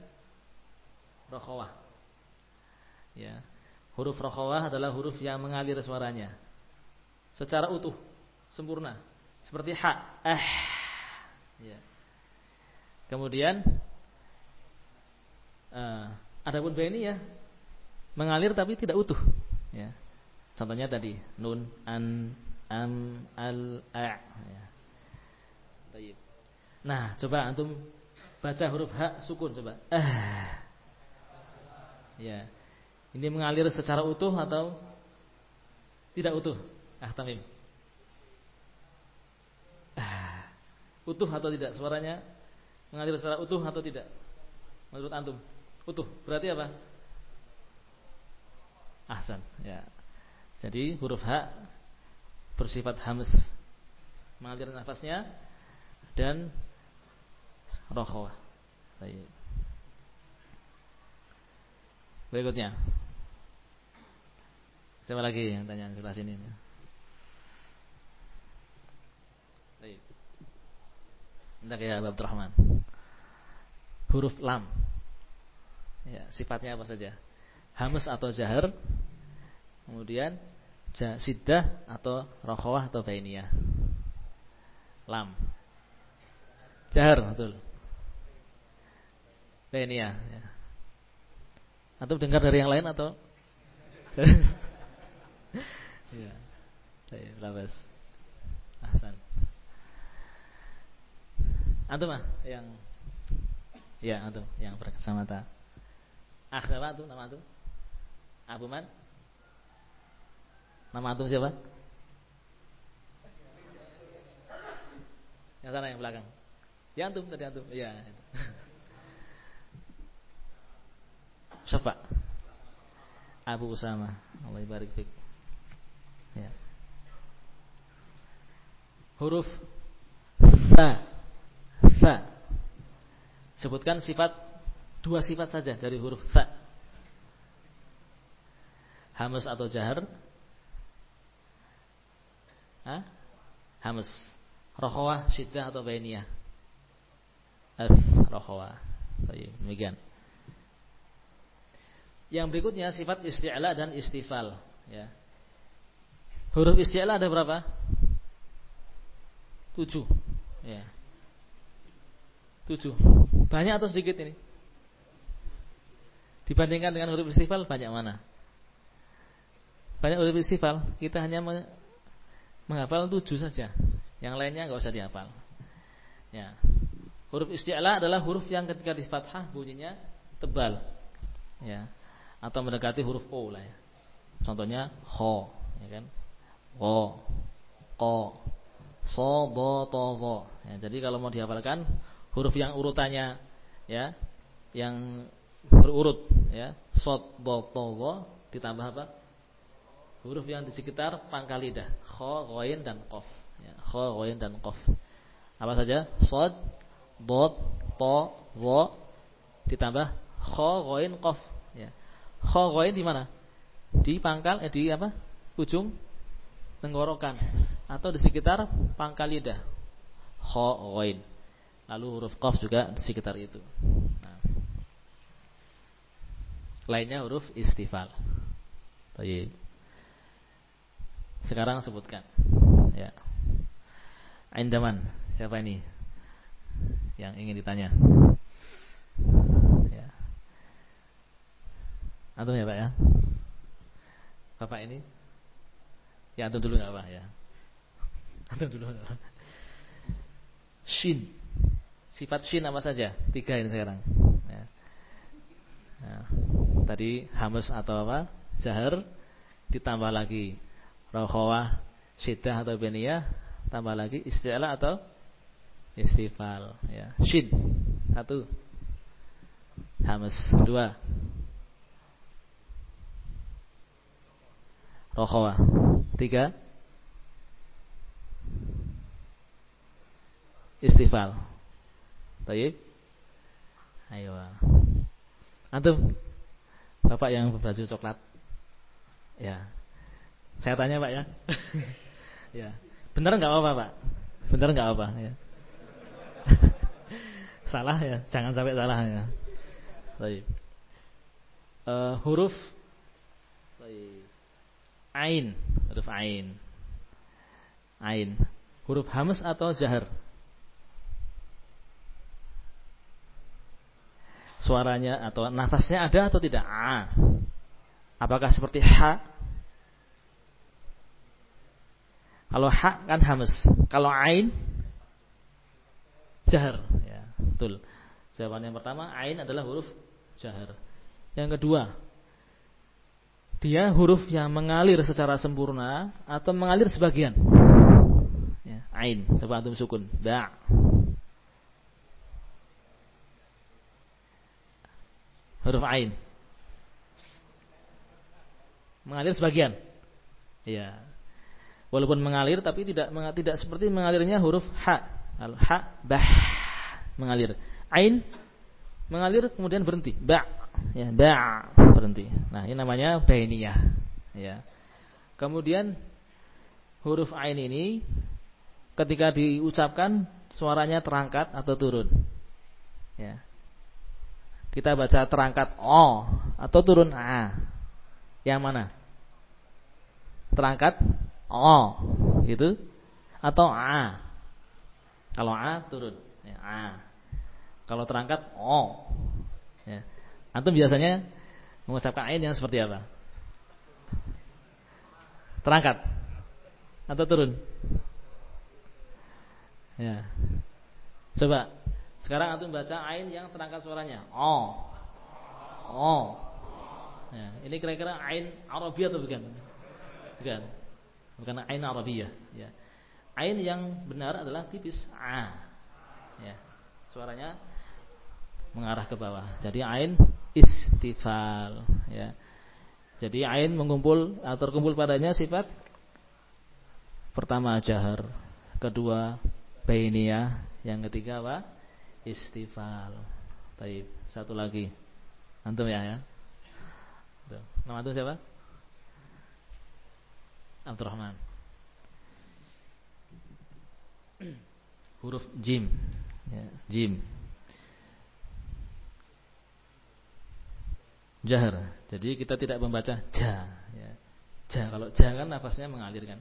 Rokhawah. Ya. Huruf rokhawah adalah huruf yang mengalir suaranya. Secara utuh Sempurna. Seperti ha Eh. Ya. Kemudian uh, adapun ya mengalir tapi tidak utuh. Ya. Contohnya tadi nun, an, am, al, a. Ya. Nah, coba antum baca huruf h sukun coba. Ah. Ya. Ini mengalir secara utuh atau tidak utuh? Ah, tamim. Ah. Utuh atau tidak suaranya? Mengalir secara utuh atau tidak? Menurut antum, utuh. Berarti apa? Ahsan, ya. Jadi huruf H bersifat hams mengalir nafasnya dan rokhawah. Baik. Berikutnya. Siapa lagi yang tanya sebelah sini? Baik. Entah ya Abdurrahman huruf lam. Ya, sifatnya apa saja? Hamas atau jahar. Kemudian siddah atau rokhawah atau bainiyah. Lam. Jahar, betul. Bainiyah, ya. Atau dengar dari yang lain atau Ya. Baik, labas. Ahsan. Antum mah yang Ya, antum yang berkacamata. Ah, siapa antum? Nama antum? Abu Man? Nama antum siapa? Yang sana yang belakang. Ya antum tadi antum. Ya. Siapa? Abu Usama. Allah barik fik. Ya. Huruf fa. Fa. Sebutkan sifat dua sifat saja dari huruf fa. Hamas atau jahar? Hah? Hamas. Rokhawah, syiddah atau bainiyah? F, rokhawah. Baik, demikian. Yang berikutnya sifat isti'la dan istifal, ya. Huruf isti'la ada berapa? Tujuh, ya. Tujuh. Banyak atau sedikit ini? Dibandingkan dengan huruf istifal banyak mana? Banyak huruf istifal, kita hanya menghafal tujuh saja. Yang lainnya nggak usah dihafal. Ya. Huruf isti'la adalah huruf yang ketika di fathah bunyinya tebal. Ya. Atau mendekati huruf O lah ya. Contohnya kho, ya kan? Kho, ko, so, do, to, vo. Ya, jadi kalau mau dihafalkan huruf yang urutannya ya yang berurut ya sod do to wo ditambah apa huruf yang di sekitar pangkal lidah, kha, ghain dan qaf. Ya, kha, ghain dan qaf. Apa saja? Shad, dot, ta, dha ditambah kha, ghain, qaf. Ya. Kha, ghain di mana? Di pangkal eh di apa? Ujung tenggorokan atau di sekitar pangkal lidah. Kha, ghain. Lalu huruf qaf juga di sekitar itu. Nah. Lainnya huruf istifal. Baik. Sekarang sebutkan. Ya. Aindaman. Siapa ini? Yang ingin ditanya. Ya. Antum ya Pak ya? Bapak ini? Ya antum dulu nggak apa ya? Antum dulu? Shin. Sifat shin apa saja? Tiga ini sekarang. Ya. Ya. Tadi hamus atau apa? Jahar ditambah lagi rokhawah, syiddah atau beniyah, tambah lagi isti'la atau istifal ya. Shin satu. Hamas dua. Rokhawah tiga. Istifal. Baik. Ayo. Antum Bapak yang berbaju coklat. Ya. Saya tanya Pak ya. ya. Benar nggak apa Pak? Benar nggak apa ya? salah ya, jangan sampai salah ya. Baik. Uh, huruf Baik. Ain, huruf ain. Ain. Huruf hamas atau jahar? Suaranya atau nafasnya ada atau tidak? A. Apakah seperti ha Kalau hak kan hamas. Kalau ain jahar. Ya, betul. Jawaban yang pertama ain adalah huruf jahar. Yang kedua, dia huruf yang mengalir secara sempurna atau mengalir sebagian. Ya, ain, coba antum sukun. Ba. Huruf ain. Mengalir sebagian. Ya, walaupun mengalir tapi tidak tidak seperti mengalirnya huruf ha al ha bah mengalir. Ain mengalir kemudian berhenti. Ba ya ba berhenti. Nah ini namanya bainiyah. Ya kemudian huruf ain ini ketika diucapkan suaranya terangkat atau turun. Ya kita baca terangkat o atau turun a yang mana terangkat O gitu atau A. Kalau A turun, ya, A. Kalau terangkat O. Ya. Antum biasanya mengucapkan ain yang seperti apa? Terangkat atau turun? Ya. Coba sekarang antum baca ain yang terangkat suaranya. O. O. Ya, ini kira-kira ain Arabiah atau bukan? Bukan bukan ain arabiyah ya. Ain yang benar adalah tipis a. Ya. Suaranya mengarah ke bawah. Jadi ain istifal ya. Jadi ain mengumpul atau terkumpul padanya sifat pertama jahar, kedua bainiyah, yang ketiga apa? Istifal. Baik, satu lagi. Antum ya ya. Nama antum siapa? Abdurrahman huruf jim ya, jim jahar jadi kita tidak membaca ja ya. ja kalau ja kan nafasnya mengalir kan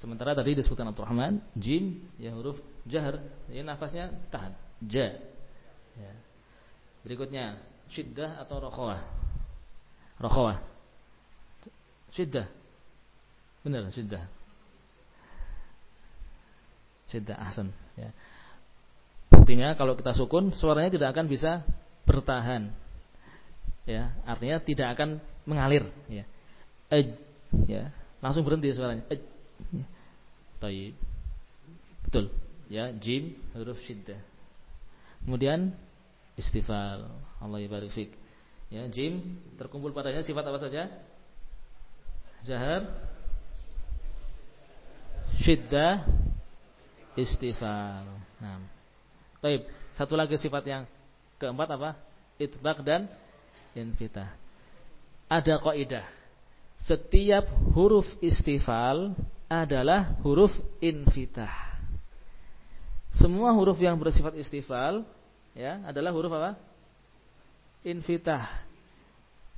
sementara tadi disebutkan Abdurrahman jim ya huruf jahar jadi nafasnya tahan ja ya. berikutnya syiddah atau rokhawah rokhawah syiddah Benar, sudah. Sudah ahsan ya. Buktinya kalau kita sukun suaranya tidak akan bisa bertahan. Ya, artinya tidak akan mengalir ya. Ej, ya, langsung berhenti suaranya. Ej. Ya. Taib. Betul. Ya, jim huruf syiddah. Kemudian istifal. Allah ibarik fik. Ya, jim terkumpul padanya sifat apa saja? Jahar Syiddah Istifal Nah Taib. Satu lagi sifat yang keempat apa? Itbaq dan infitah. Ada kaidah. Setiap huruf istifal adalah huruf infitah. Semua huruf yang bersifat istifal ya adalah huruf apa? Infitah.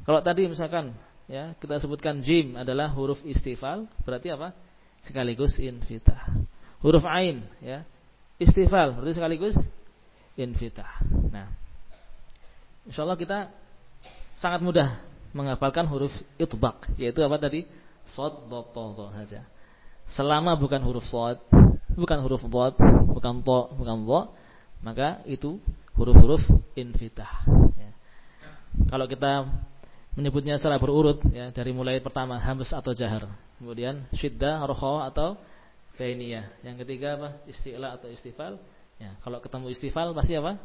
Kalau tadi misalkan ya kita sebutkan jim adalah huruf istifal, berarti apa? Sekaligus infitah. Huruf ain ya istifal berarti sekaligus infitah. Nah, insyaallah kita sangat mudah menghafalkan huruf itbaq yaitu apa tadi? Dha, ta, saja. Selama bukan huruf shad, bukan huruf dhad, bukan ta, bukan dha, maka itu huruf-huruf infitah ya. Kalau kita menyebutnya secara berurut ya dari mulai pertama hamz atau jahar, kemudian syiddah, rokha atau bainiyah. Yang ketiga apa? Isti'la atau istifal. Ya, kalau ketemu istifal pasti apa?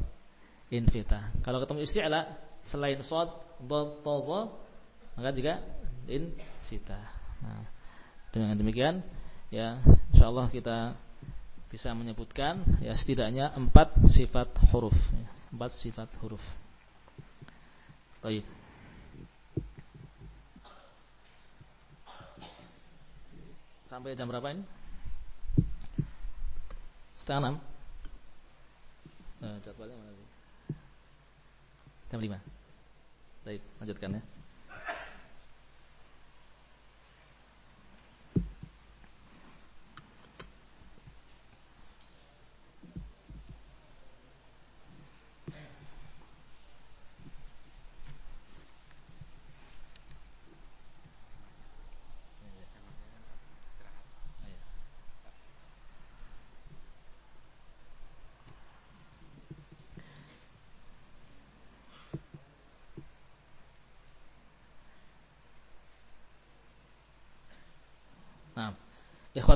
Infita. Kalau ketemu isti'la selain shad, dha, ta, maka juga infita. Nah, dengan demikian ya insyaallah kita bisa menyebutkan ya setidaknya empat sifat huruf empat sifat huruf. Baik. Sampai jam berapa ini? Setengah enam. Nah, jadwalnya mana? Jam lima. Baik, lanjutkan ya.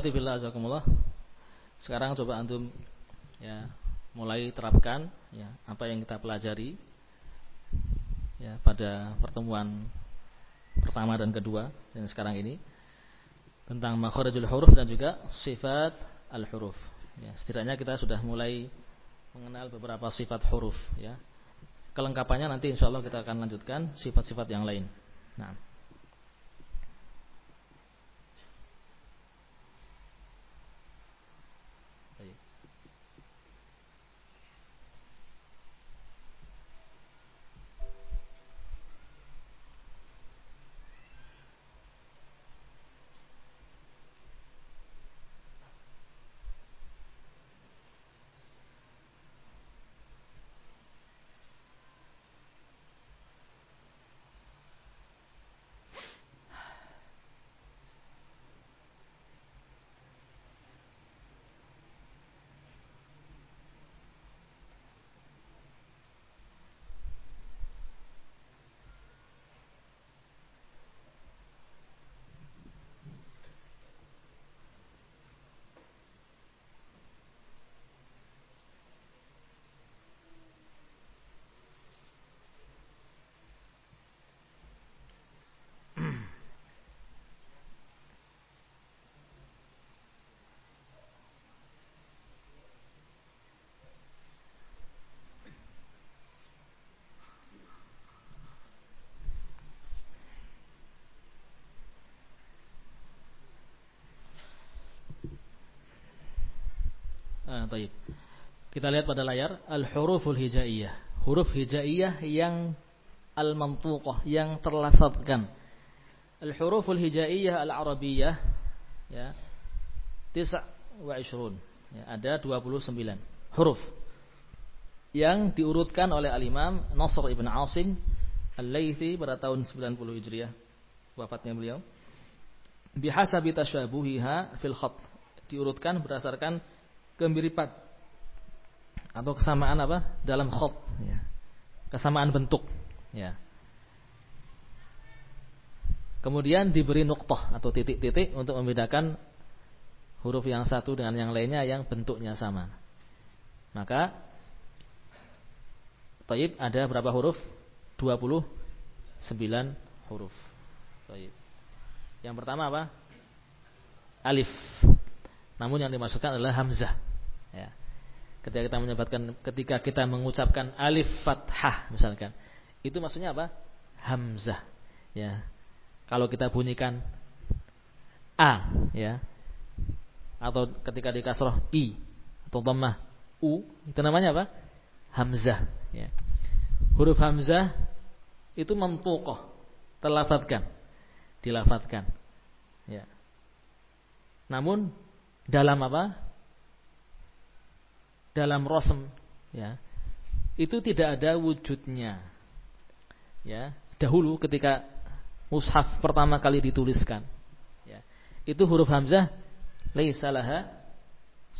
Ikhwati billah azakumullah. Sekarang coba antum ya mulai terapkan ya apa yang kita pelajari ya pada pertemuan pertama dan kedua dan sekarang ini tentang makharijul huruf dan juga sifat al-huruf. Ya, setidaknya kita sudah mulai mengenal beberapa sifat huruf ya. Kelengkapannya nanti insyaallah kita akan lanjutkan sifat-sifat yang lain. Nah, Ah. Kita lihat pada layar al-huruful hijaiyah. Huruf hijaiyah yang al-mantuqah, yang terlafazkan. Al-huruful hijaiyah al-arabiyah ya. 29. Ya, ada 29 huruf yang diurutkan oleh al-Imam Nasr ibn Asim Al-Laythi pada tahun 90 Hijriah wafatnya beliau bihasabi tasyabuhiha fil khat diurutkan berdasarkan kemiripan atau kesamaan apa? Dalam khot ya. kesamaan bentuk ya. Kemudian diberi nuktah atau titik-titik untuk membedakan huruf yang satu dengan yang lainnya yang bentuknya sama. Maka Taib ada berapa huruf? 29 huruf. Taib. Yang pertama apa? Alif. Namun yang dimaksudkan adalah hamzah. Ya. Ketika kita menyebutkan ketika kita mengucapkan alif fathah misalkan, itu maksudnya apa? Hamzah. Ya. Kalau kita bunyikan a, ya. Atau ketika di kasroh i atau dhammah u, itu namanya apa? Hamzah, ya. Huruf hamzah itu mentukoh, terlafadzkan, dilafatkan. Ya. Namun dalam apa? Dalam rosem ya. Itu tidak ada wujudnya. Ya, dahulu ketika mushaf pertama kali dituliskan, ya. Itu huruf hamzah laisa laha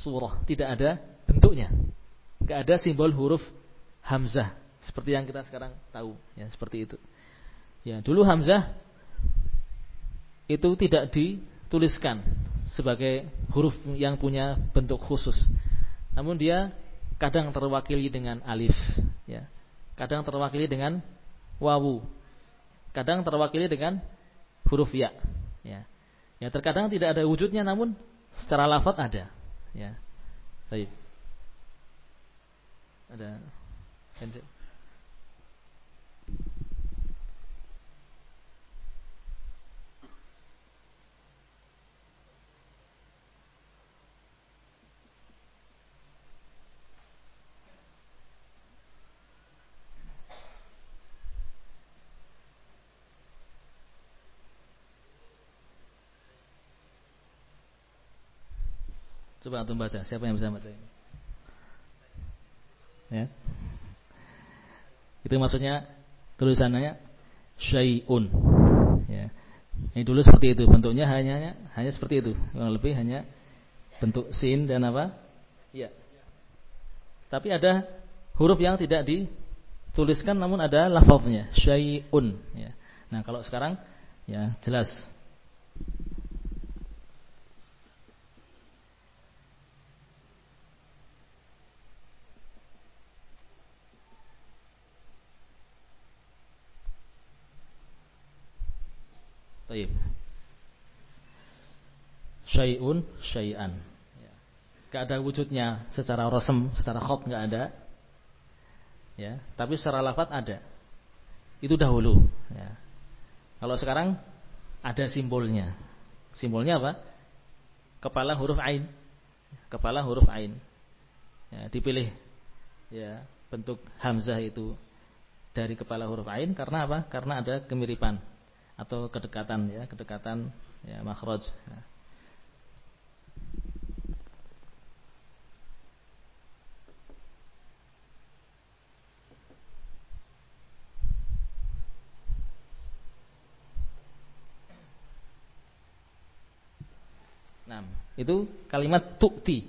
surah, tidak ada bentuknya. Enggak ada simbol huruf hamzah seperti yang kita sekarang tahu, ya, seperti itu. Ya, dulu hamzah itu tidak dituliskan sebagai huruf yang punya bentuk khusus. Namun dia kadang terwakili dengan alif, ya. Kadang terwakili dengan wawu. Kadang terwakili dengan huruf ya, ya. Ya terkadang tidak ada wujudnya namun secara lafaz ada, ya. Ada Coba antum baca, siapa yang bisa baca? Ya. Itu maksudnya tulisannya syai'un. Ya. Ini dulu seperti itu, bentuknya hanya hanya seperti itu. Kurang lebih hanya bentuk sin dan apa? Ya. Tapi ada huruf yang tidak dituliskan namun ada lafaznya, syai'un, ya. Nah, kalau sekarang ya jelas Taib. Syai'un syai'an. Ya. Gak ada wujudnya secara rosem, secara khot gak ada. Ya, tapi secara lafat ada. Itu dahulu. Ya. Kalau sekarang ada simbolnya. Simbolnya apa? Kepala huruf ain. Kepala huruf ain. Ya, dipilih ya bentuk hamzah itu dari kepala huruf ain karena apa? Karena ada kemiripan atau kedekatan ya, kedekatan ya makhraj. Ya. Nah, itu kalimat tukti.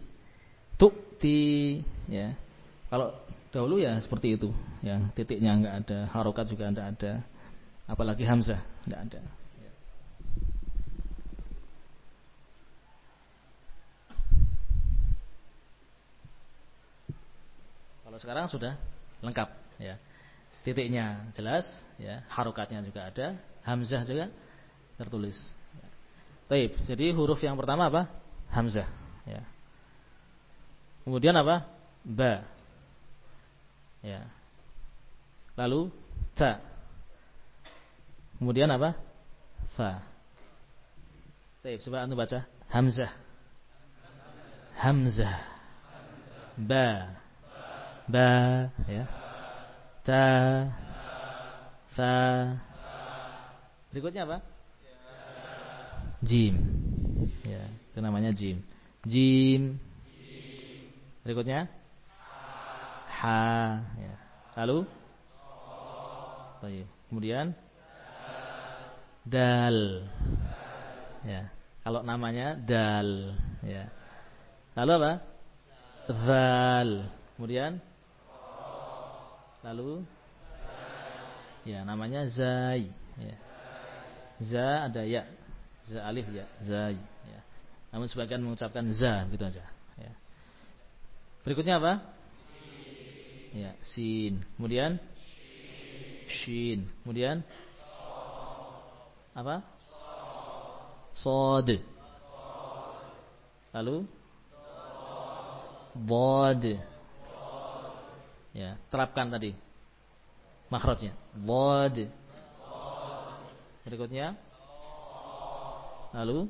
Tukti ya. Kalau dahulu ya seperti itu, ya titiknya enggak ada, harokat juga enggak ada apalagi hamzah tidak ada kalau sekarang sudah lengkap ya titiknya jelas ya harokatnya juga ada hamzah juga tertulis Taib. Jadi huruf yang pertama apa? Hamzah. Ya. Kemudian apa? Ba. Ya. Lalu ta. Kemudian apa? Fa. Baik, coba anda baca. Hamzah. Hamzah. Ba. Ba, ya. Ta. Fa. Berikutnya apa? Jim. Itu namanya jim. Jim. Berikutnya? Ha, ya. Lalu? Kemudian? dal. Ya. Kalau namanya dal, ya. Lalu apa? Zal. Kemudian lalu ya namanya zai, ya. Za ada ya. Za alif ya, zai, ya. Namun sebagian mengucapkan za gitu aja, ya. Berikutnya apa? Ya, sin. Kemudian shin. Kemudian apa? Sod. Lalu Bod. Ya, terapkan tadi makhrajnya. Bod. Berikutnya. Lalu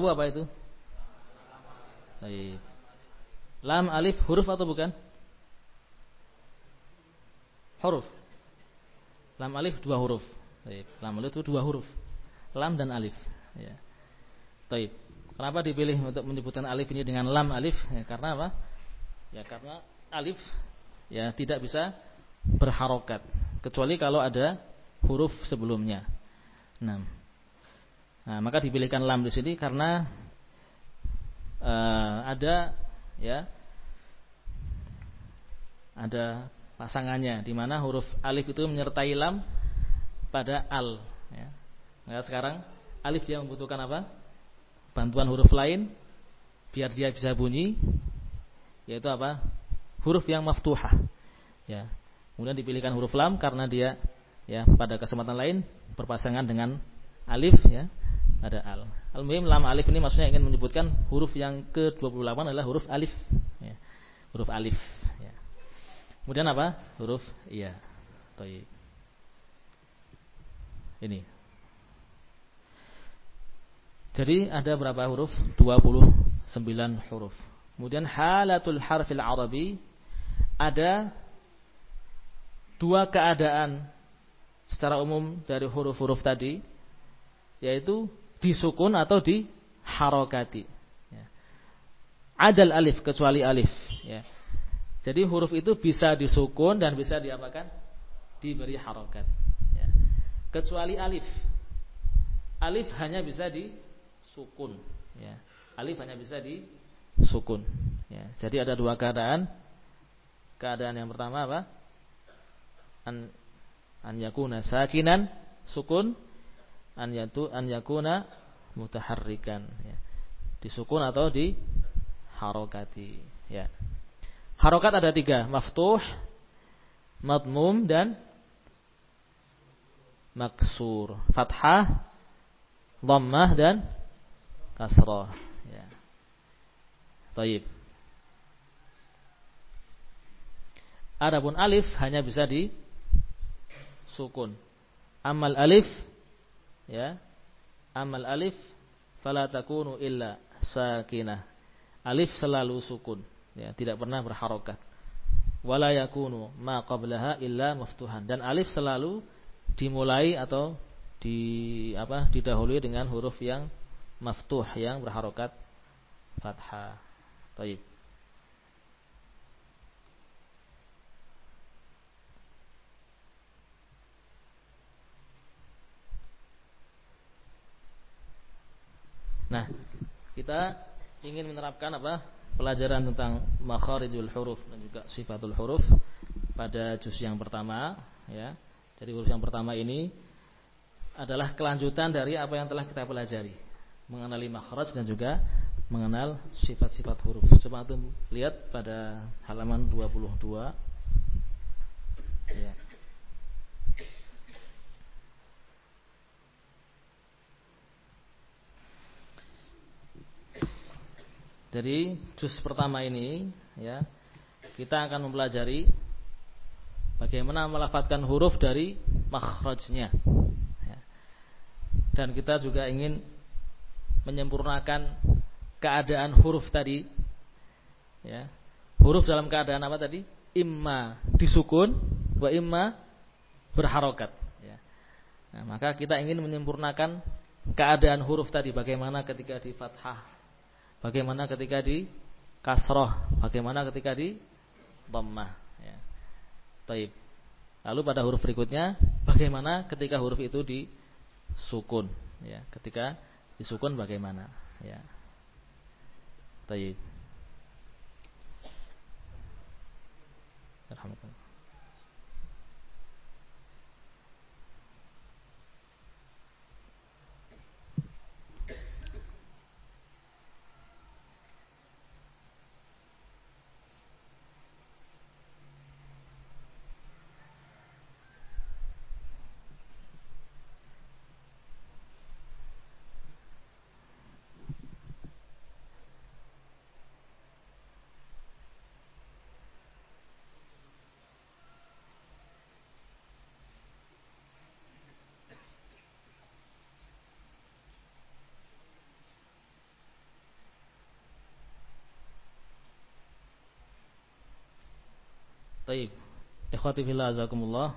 Wawu apa itu? Baik. Lam alif huruf atau bukan? Huruf. Lam alif dua huruf. Baik. Lam alif itu dua huruf. Lam dan alif. Ya. Baik. Kenapa dipilih untuk menyebutkan alif ini dengan lam alif? Ya, karena apa? Ya karena alif ya tidak bisa berharokat kecuali kalau ada huruf sebelumnya. Nah, Nah, maka dipilihkan lam di sini karena uh, ada ya ada pasangannya di mana huruf alif itu menyertai lam pada al ya. Maka sekarang alif dia membutuhkan apa? Bantuan huruf lain biar dia bisa bunyi yaitu apa? Huruf yang maftuhah. Ya. Kemudian dipilihkan huruf lam karena dia ya pada kesempatan lain berpasangan dengan alif ya ada al. Al-muhim lam alif ini maksudnya ingin menyebutkan huruf yang ke-28 adalah huruf alif. Ya. Huruf alif. Ya. Kemudian apa? Huruf iya. Ini. Jadi ada berapa huruf? 29 huruf. Kemudian halatul harfil arabi ada dua keadaan secara umum dari huruf-huruf tadi yaitu disukun atau di harokati. Ya. Adal alif kecuali alif. Ya. Jadi huruf itu bisa disukun dan bisa diapakan? Diberi harokat. Ya. Kecuali alif. Alif hanya bisa disukun. Ya. Alif hanya bisa disukun. Ya. Jadi ada dua keadaan. Keadaan yang pertama apa? An, an yakuna sakinan sukun an yatu an yakuna mutaharrikan ya. Disukun atau di harokati ya. Harokat ada tiga, maftuh, madmum dan maksur. Fathah, dhammah dan kasrah ya. Baik. Adapun alif hanya bisa di sukun. Amal alif ya. Amal alif fala takunu illa sakinah. Alif selalu sukun. Ya tidak pernah berharokat. Wala yakunu ma qablaha illa maftuhan. Dan alif selalu dimulai atau di apa didahului dengan huruf yang maftuh yang berharokat fathah. Taib. Nah, kita ingin menerapkan apa? Pelajaran tentang makharijul huruf dan juga sifatul huruf pada juz yang pertama, ya. Jadi huruf yang pertama ini adalah kelanjutan dari apa yang telah kita pelajari, mengenali makhraj dan juga mengenal sifat-sifat huruf. Coba antum lihat pada halaman 22. Ya. Dari juz pertama ini ya, kita akan mempelajari bagaimana melafatkan huruf dari makhrajnya. Ya. Dan kita juga ingin menyempurnakan keadaan huruf tadi. Ya. Huruf dalam keadaan apa tadi? Imma disukun wa imma berharokat. Ya. Nah, maka kita ingin menyempurnakan keadaan huruf tadi. Bagaimana ketika di fathah Bagaimana ketika di kasroh? Bagaimana ketika di dhammah? Ya. Taib. Lalu pada huruf berikutnya, bagaimana ketika huruf itu di sukun? Ya, ketika disukun bagaimana? Ya. Taib. Taib. Ikhwati fillah azakumullah.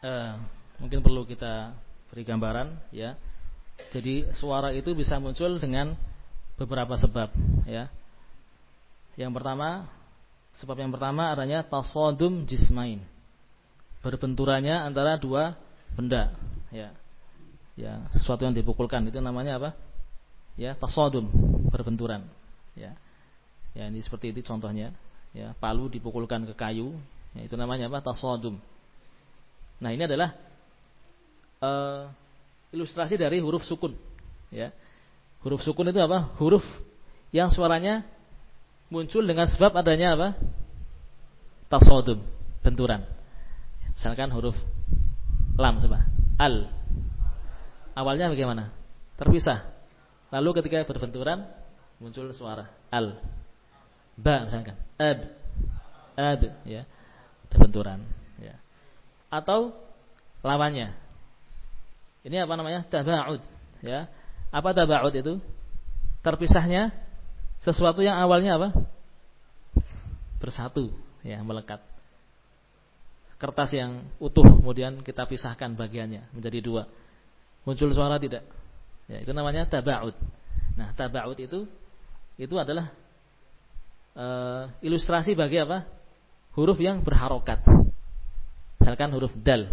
Uh, mungkin perlu kita beri gambaran ya. Jadi suara itu bisa muncul dengan beberapa sebab ya. Yang pertama, sebab yang pertama adanya tasodum jismain. Berbenturannya antara dua benda, ya. Ya, sesuatu yang dipukulkan itu namanya apa? Ya, tasodum, berbenturan, ya. Ya, ini seperti itu contohnya, ya. Palu dipukulkan ke kayu, ya, itu namanya apa? Tasodum. Nah, ini adalah uh, ilustrasi dari huruf sukun, ya. Huruf sukun itu apa? Huruf yang suaranya muncul dengan sebab adanya apa? Tasodum, benturan. Misalkan huruf lam coba. Al. Awalnya bagaimana? Terpisah. Lalu ketika berbenturan muncul suara al. Ba misalkan. Ab. Ab ya. Ada benturan ya. Atau lawannya. Ini apa namanya? Taba'ud ya. Apa taba'ud itu? Terpisahnya sesuatu yang awalnya apa? Bersatu, ya, melekat. Kertas yang utuh kemudian kita pisahkan bagiannya menjadi dua. Muncul suara tidak? Ya, itu namanya tabaud. Nah, tabaud itu itu adalah uh, ilustrasi bagi apa? Huruf yang berharokat. Misalkan huruf dal.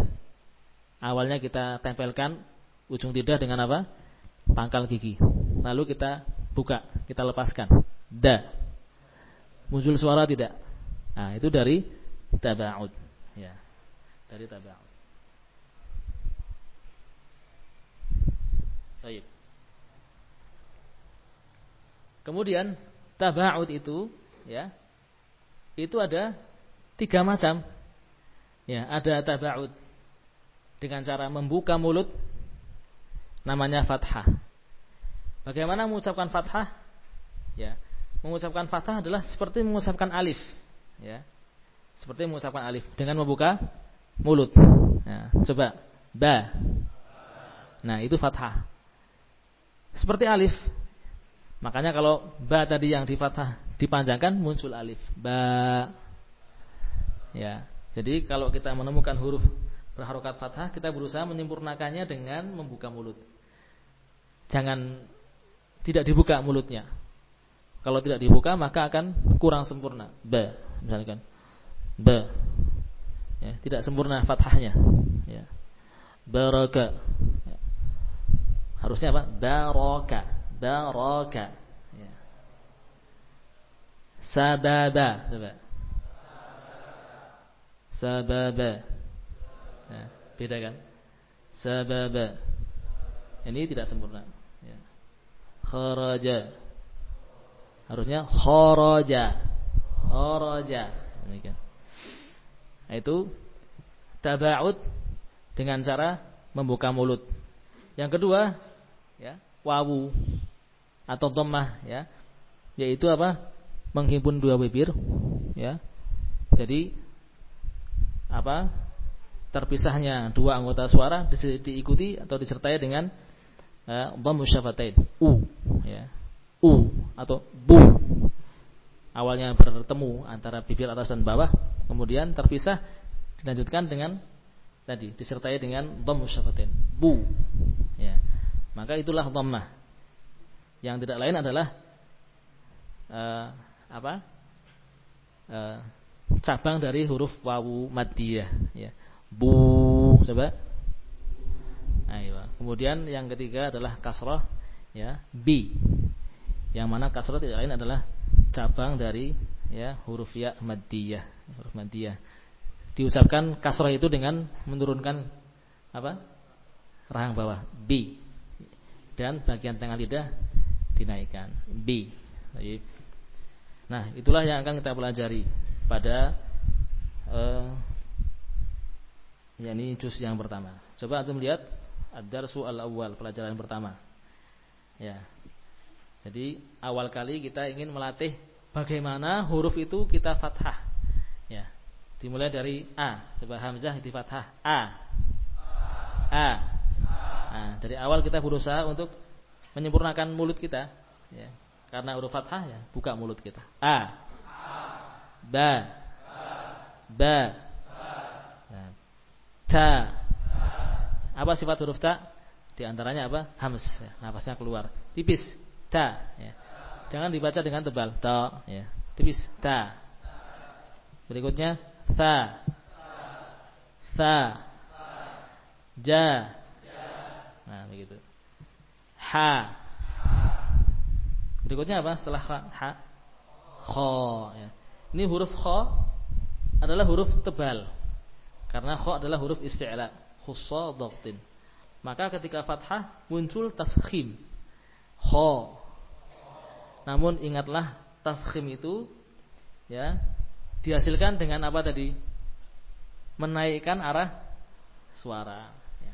Awalnya kita tempelkan ujung lidah dengan apa? Pangkal gigi. Lalu kita buka, kita lepaskan. Da. Muncul suara tidak? Nah, itu dari taba'ud. Ya. Dari taba'ud. Baik. Kemudian taba'ud itu ya. Itu ada tiga macam. Ya, ada taba'ud dengan cara membuka mulut namanya fathah. Bagaimana mengucapkan fathah? Ya. Mengucapkan fathah adalah seperti mengucapkan alif, ya. Seperti mengucapkan alif dengan membuka mulut. Ya. Coba ba. Nah, itu fathah. Seperti alif. Makanya kalau ba tadi yang di fathah dipanjangkan muncul alif. Ba. Ya. Jadi kalau kita menemukan huruf berharokat fathah, kita berusaha menyempurnakannya dengan membuka mulut. Jangan tidak dibuka mulutnya. Kalau tidak dibuka maka akan kurang sempurna. Ba, misalkan. Ba. Ya, tidak sempurna fathahnya. Ya. Baraka. Ya. Harusnya apa? Baraka. Baraka. Ya. Sababa. Coba. Sababa. Ya, beda kan? Sababa. Ini tidak sempurna kharaja. Harusnya kharaja. Kharaja. Demikian. Itu tabaud dengan cara membuka mulut. Yang kedua, ya, wawu atau dhammah ya. Yaitu apa? Menghimpun dua bibir, ya. Jadi apa? Terpisahnya dua anggota suara diikuti atau disertai dengan dhammu syafatain. U. Ya. U atau bu. Awalnya bertemu antara bibir atas dan bawah kemudian terpisah dilanjutkan dengan tadi disertai dengan dhammu syafatain. Bu. Ya. Maka itulah dhammah. Yang tidak lain adalah uh, apa? Uh, cabang dari huruf wawu maddiyah ya. Bu coba Ayo. Kemudian yang ketiga adalah kasrah ya, B. Yang mana kasrah tidak lain adalah cabang dari ya huruf ya maddiyah, huruf maddiyah. Diucapkan kasrah itu dengan menurunkan apa? rahang bawah B. Dan bagian tengah lidah dinaikkan B. Nah, itulah yang akan kita pelajari pada uh, yakni juz yang pertama. Coba antum lihat Ad-darsu al-awwal, pelajaran pertama. Ya. Jadi awal kali kita ingin melatih bagaimana huruf itu kita fathah. Ya. Dimulai dari A. Coba hamzah di fathah A. A. Nah, dari awal kita berusaha untuk menyempurnakan mulut kita, ya. Karena huruf fathah ya, buka mulut kita. A. Ba. Ba. Nah. Ta. Apa sifat huruf ta? Di antaranya apa? Hams, ya. nafasnya keluar. Tipis. Ta, ya. Jangan dibaca dengan tebal. Ta, ya. Tipis. Ta. Berikutnya Tha Tha Ja Nah begitu Ha Berikutnya apa setelah ha? Kho ya. Ini huruf kho adalah huruf tebal Karena kho adalah huruf isti'la Maka ketika fathah muncul tafkhim Kho Namun ingatlah tafkhim itu ya dihasilkan dengan apa tadi? Menaikkan arah suara. Ya.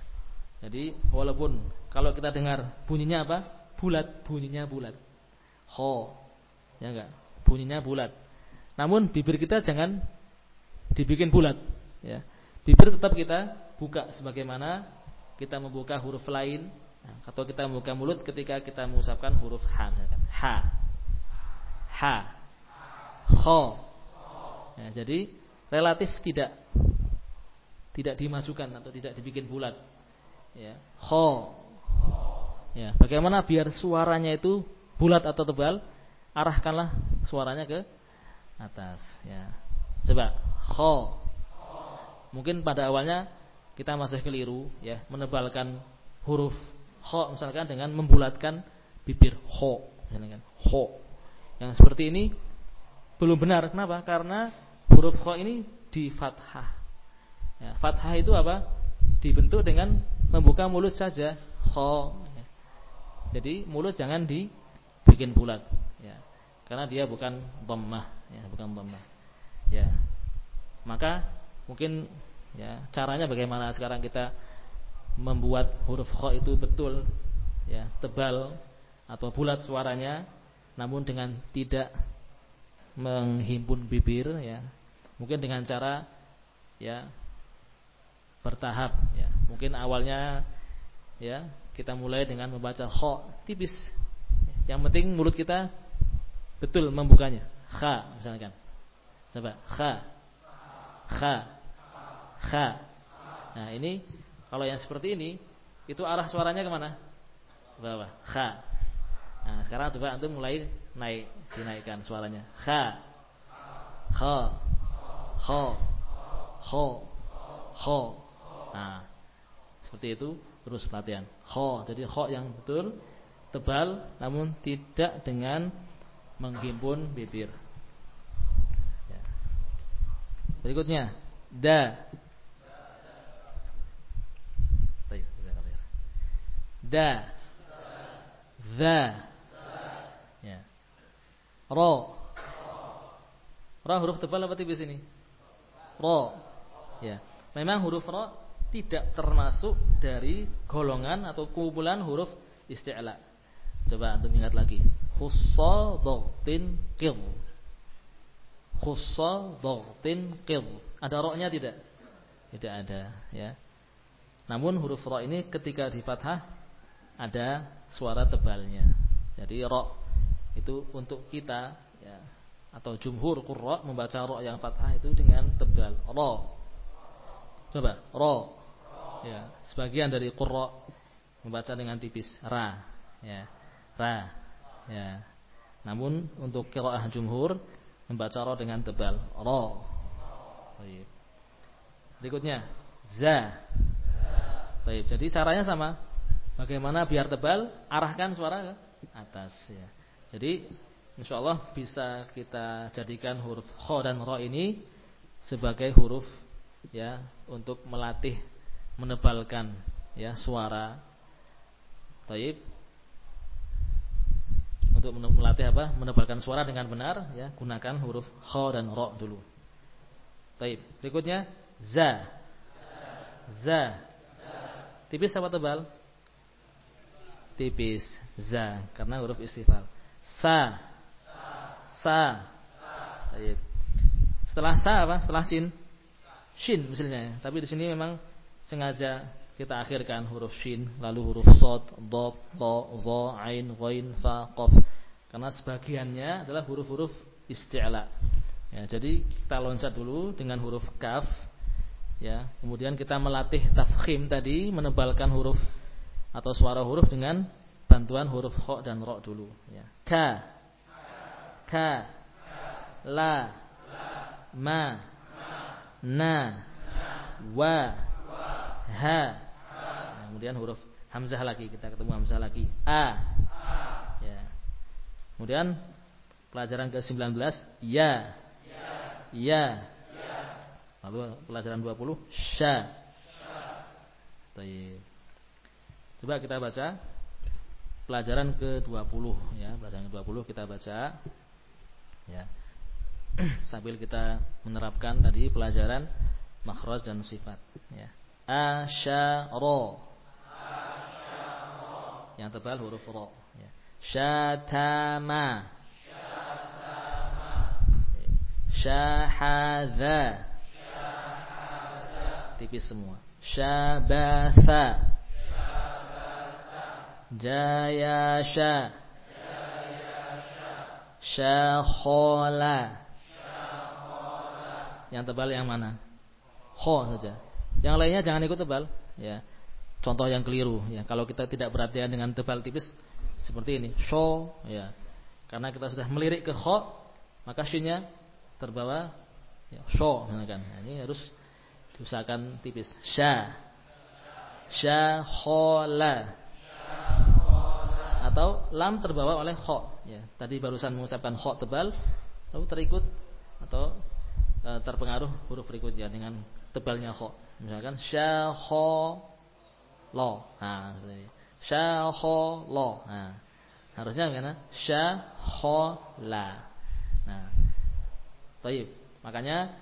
Jadi walaupun kalau kita dengar bunyinya apa? Bulat, bunyinya bulat. Ho, ya enggak? Bunyinya bulat. Namun bibir kita jangan dibikin bulat. Ya. Bibir tetap kita buka sebagaimana kita membuka huruf lain ya, atau kita membuka mulut ketika kita mengucapkan huruf ha. Ha, ha, ho, Ya, jadi relatif tidak tidak dimajukan atau tidak dibikin bulat. Ya, ho. Ya, bagaimana biar suaranya itu bulat atau tebal? Arahkanlah suaranya ke atas. Ya. Coba ho. Mungkin pada awalnya kita masih keliru, ya, menebalkan huruf ho misalkan dengan membulatkan bibir ho, misalkan ho. Yang seperti ini belum benar. Kenapa? Karena huruf kho ini di fathah. Ya, fathah itu apa? Dibentuk dengan membuka mulut saja. Ya. Jadi mulut jangan dibikin bulat. Ya. Karena dia bukan dhammah, ya, bukan dhammah. Ya. Maka mungkin ya caranya bagaimana sekarang kita membuat huruf kho itu betul ya tebal atau bulat suaranya namun dengan tidak menghimpun bibir ya Mungkin dengan cara ya bertahap ya. Mungkin awalnya ya kita mulai dengan membaca kha tipis. Yang penting mulut kita betul membukanya. Kha misalkan. Coba kha. Kha. Kha. Nah, ini kalau yang seperti ini itu arah suaranya ke mana? Bawah. Kha. Nah, sekarang coba antum mulai naik, dinaikkan suaranya. Kha. Kha ho ho ho nah seperti itu terus pelatihan ho jadi ho yang betul tebal namun tidak dengan menghimpun bibir ya. berikutnya da da za ya ro ro huruf tebal apa tipis ini ro. Ya. Memang huruf ro tidak termasuk dari golongan atau kumpulan huruf isti'la. Coba antum ingat lagi. Khussa dhaghtin qil. Khussa dhaghtin qil. Ada ro-nya tidak? Tidak ada, ya. Namun huruf ro ini ketika di fathah ada suara tebalnya. Jadi ro itu untuk kita ya, atau jumhur qurra membaca ra yang fathah itu dengan tebal ra. Coba ra. Ya, sebagian dari qurra membaca dengan tipis ra, ya. Ra. Ya. Namun untuk qiraah jumhur membaca ra dengan tebal. Baik. Berikutnya za. Baik, jadi caranya sama. Bagaimana biar tebal? Arahkan suara ke atas ya. Jadi Insya Allah bisa kita jadikan huruf kho dan ro ini sebagai huruf ya untuk melatih menebalkan ya suara. Taib. Untuk melatih apa? Menebalkan suara dengan benar ya, gunakan huruf kho dan ro dulu. Taib. Berikutnya za. Za. Tipis apa tebal? Tipis. Za karena huruf istifal. Sa sa. Baik. Setelah sa apa? Setelah sin. shin misalnya, tapi di sini memang sengaja kita akhirkan huruf shin, lalu huruf sod, dot, to, zo, ain, ghain, fa, qaf. Karena sebagiannya adalah huruf-huruf isti'la. Ya, jadi kita loncat dulu dengan huruf kaf. Ya, kemudian kita melatih tafkhim tadi, menebalkan huruf atau suara huruf dengan bantuan huruf kha dan ro dulu. Ya. Ka, ka, la, ma, na, wa, ha. Nah, kemudian huruf hamzah lagi, kita ketemu hamzah lagi. A. Ya. Kemudian pelajaran ke-19 ya. Ya. Lalu pelajaran 20 sya. Baik. Coba kita baca pelajaran ke-20 ya, pelajaran ke-20 kita baca. Ya. Sambil kita menerapkan tadi pelajaran makhraj dan sifat ya. Asyara. Yang tebal huruf ro ya. Syatama. Syahadha Tipis semua Syabatha Jayasha Syakhola Yang tebal yang mana? Kho saja Yang lainnya jangan ikut tebal ya. Contoh yang keliru ya. Kalau kita tidak perhatian dengan tebal tipis Seperti ini Sho ya. Karena kita sudah melirik ke kho Maka shinnya terbawa ya, sho kan. Nah, ini harus diusahakan tipis. Sya. Sya khola. Atau lam terbawa oleh kho. Ya, tadi barusan mengucapkan kho tebal, lalu terikut atau e, terpengaruh huruf berikutnya dengan tebalnya kho. Misalkan sya kho lo. Nah, lo. Harusnya karena sya kho la. Nah, Taib. Makanya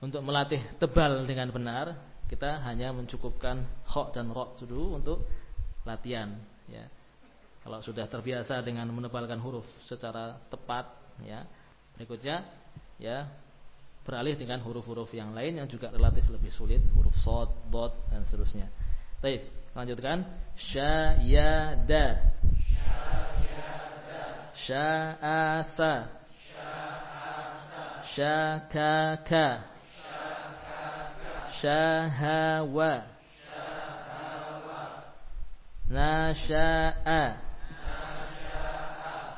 untuk melatih tebal dengan benar, kita hanya mencukupkan kho dan ro dulu untuk latihan. Ya. Kalau sudah terbiasa dengan menebalkan huruf secara tepat, ya, berikutnya ya beralih dengan huruf-huruf yang lain yang juga relatif lebih sulit, huruf sod, dot dan seterusnya. Taib. Lanjutkan syayada. Syayada. Sya'asa. Syakaka Syahawa نشاء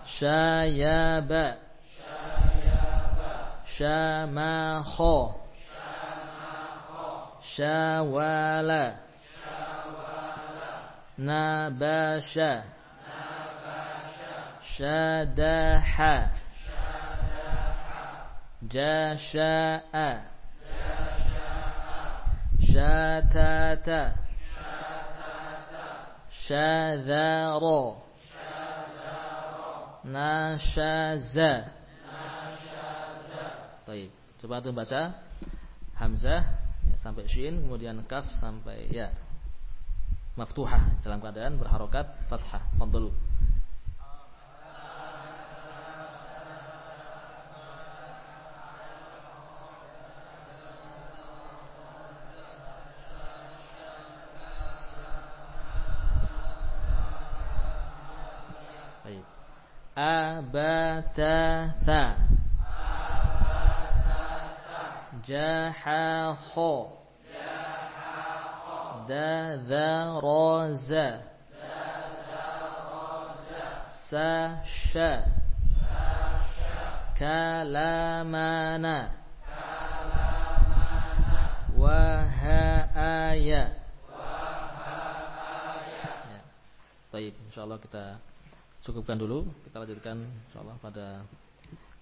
شايب شماخ شوال نبش شدح جشاء شتت Syadhara. Nasyaza. Nasyaza. Baik, coba tuh baca hamzah ya, sampai shin kemudian kaf sampai ya Maftuha dalam keadaan berharokat fathah. Fadlu. Abatatha jahakho dadharoza sasha kalamana wahaya ya. Baik, insyaallah kita cukupkan dulu. Kita lanjutkan insyaallah pada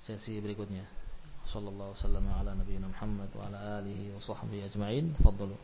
sesi berikutnya. Sallallahu wasallam ala nabiyina Muhammad wa ala alihi wa sahbihi ajmain. Fadlu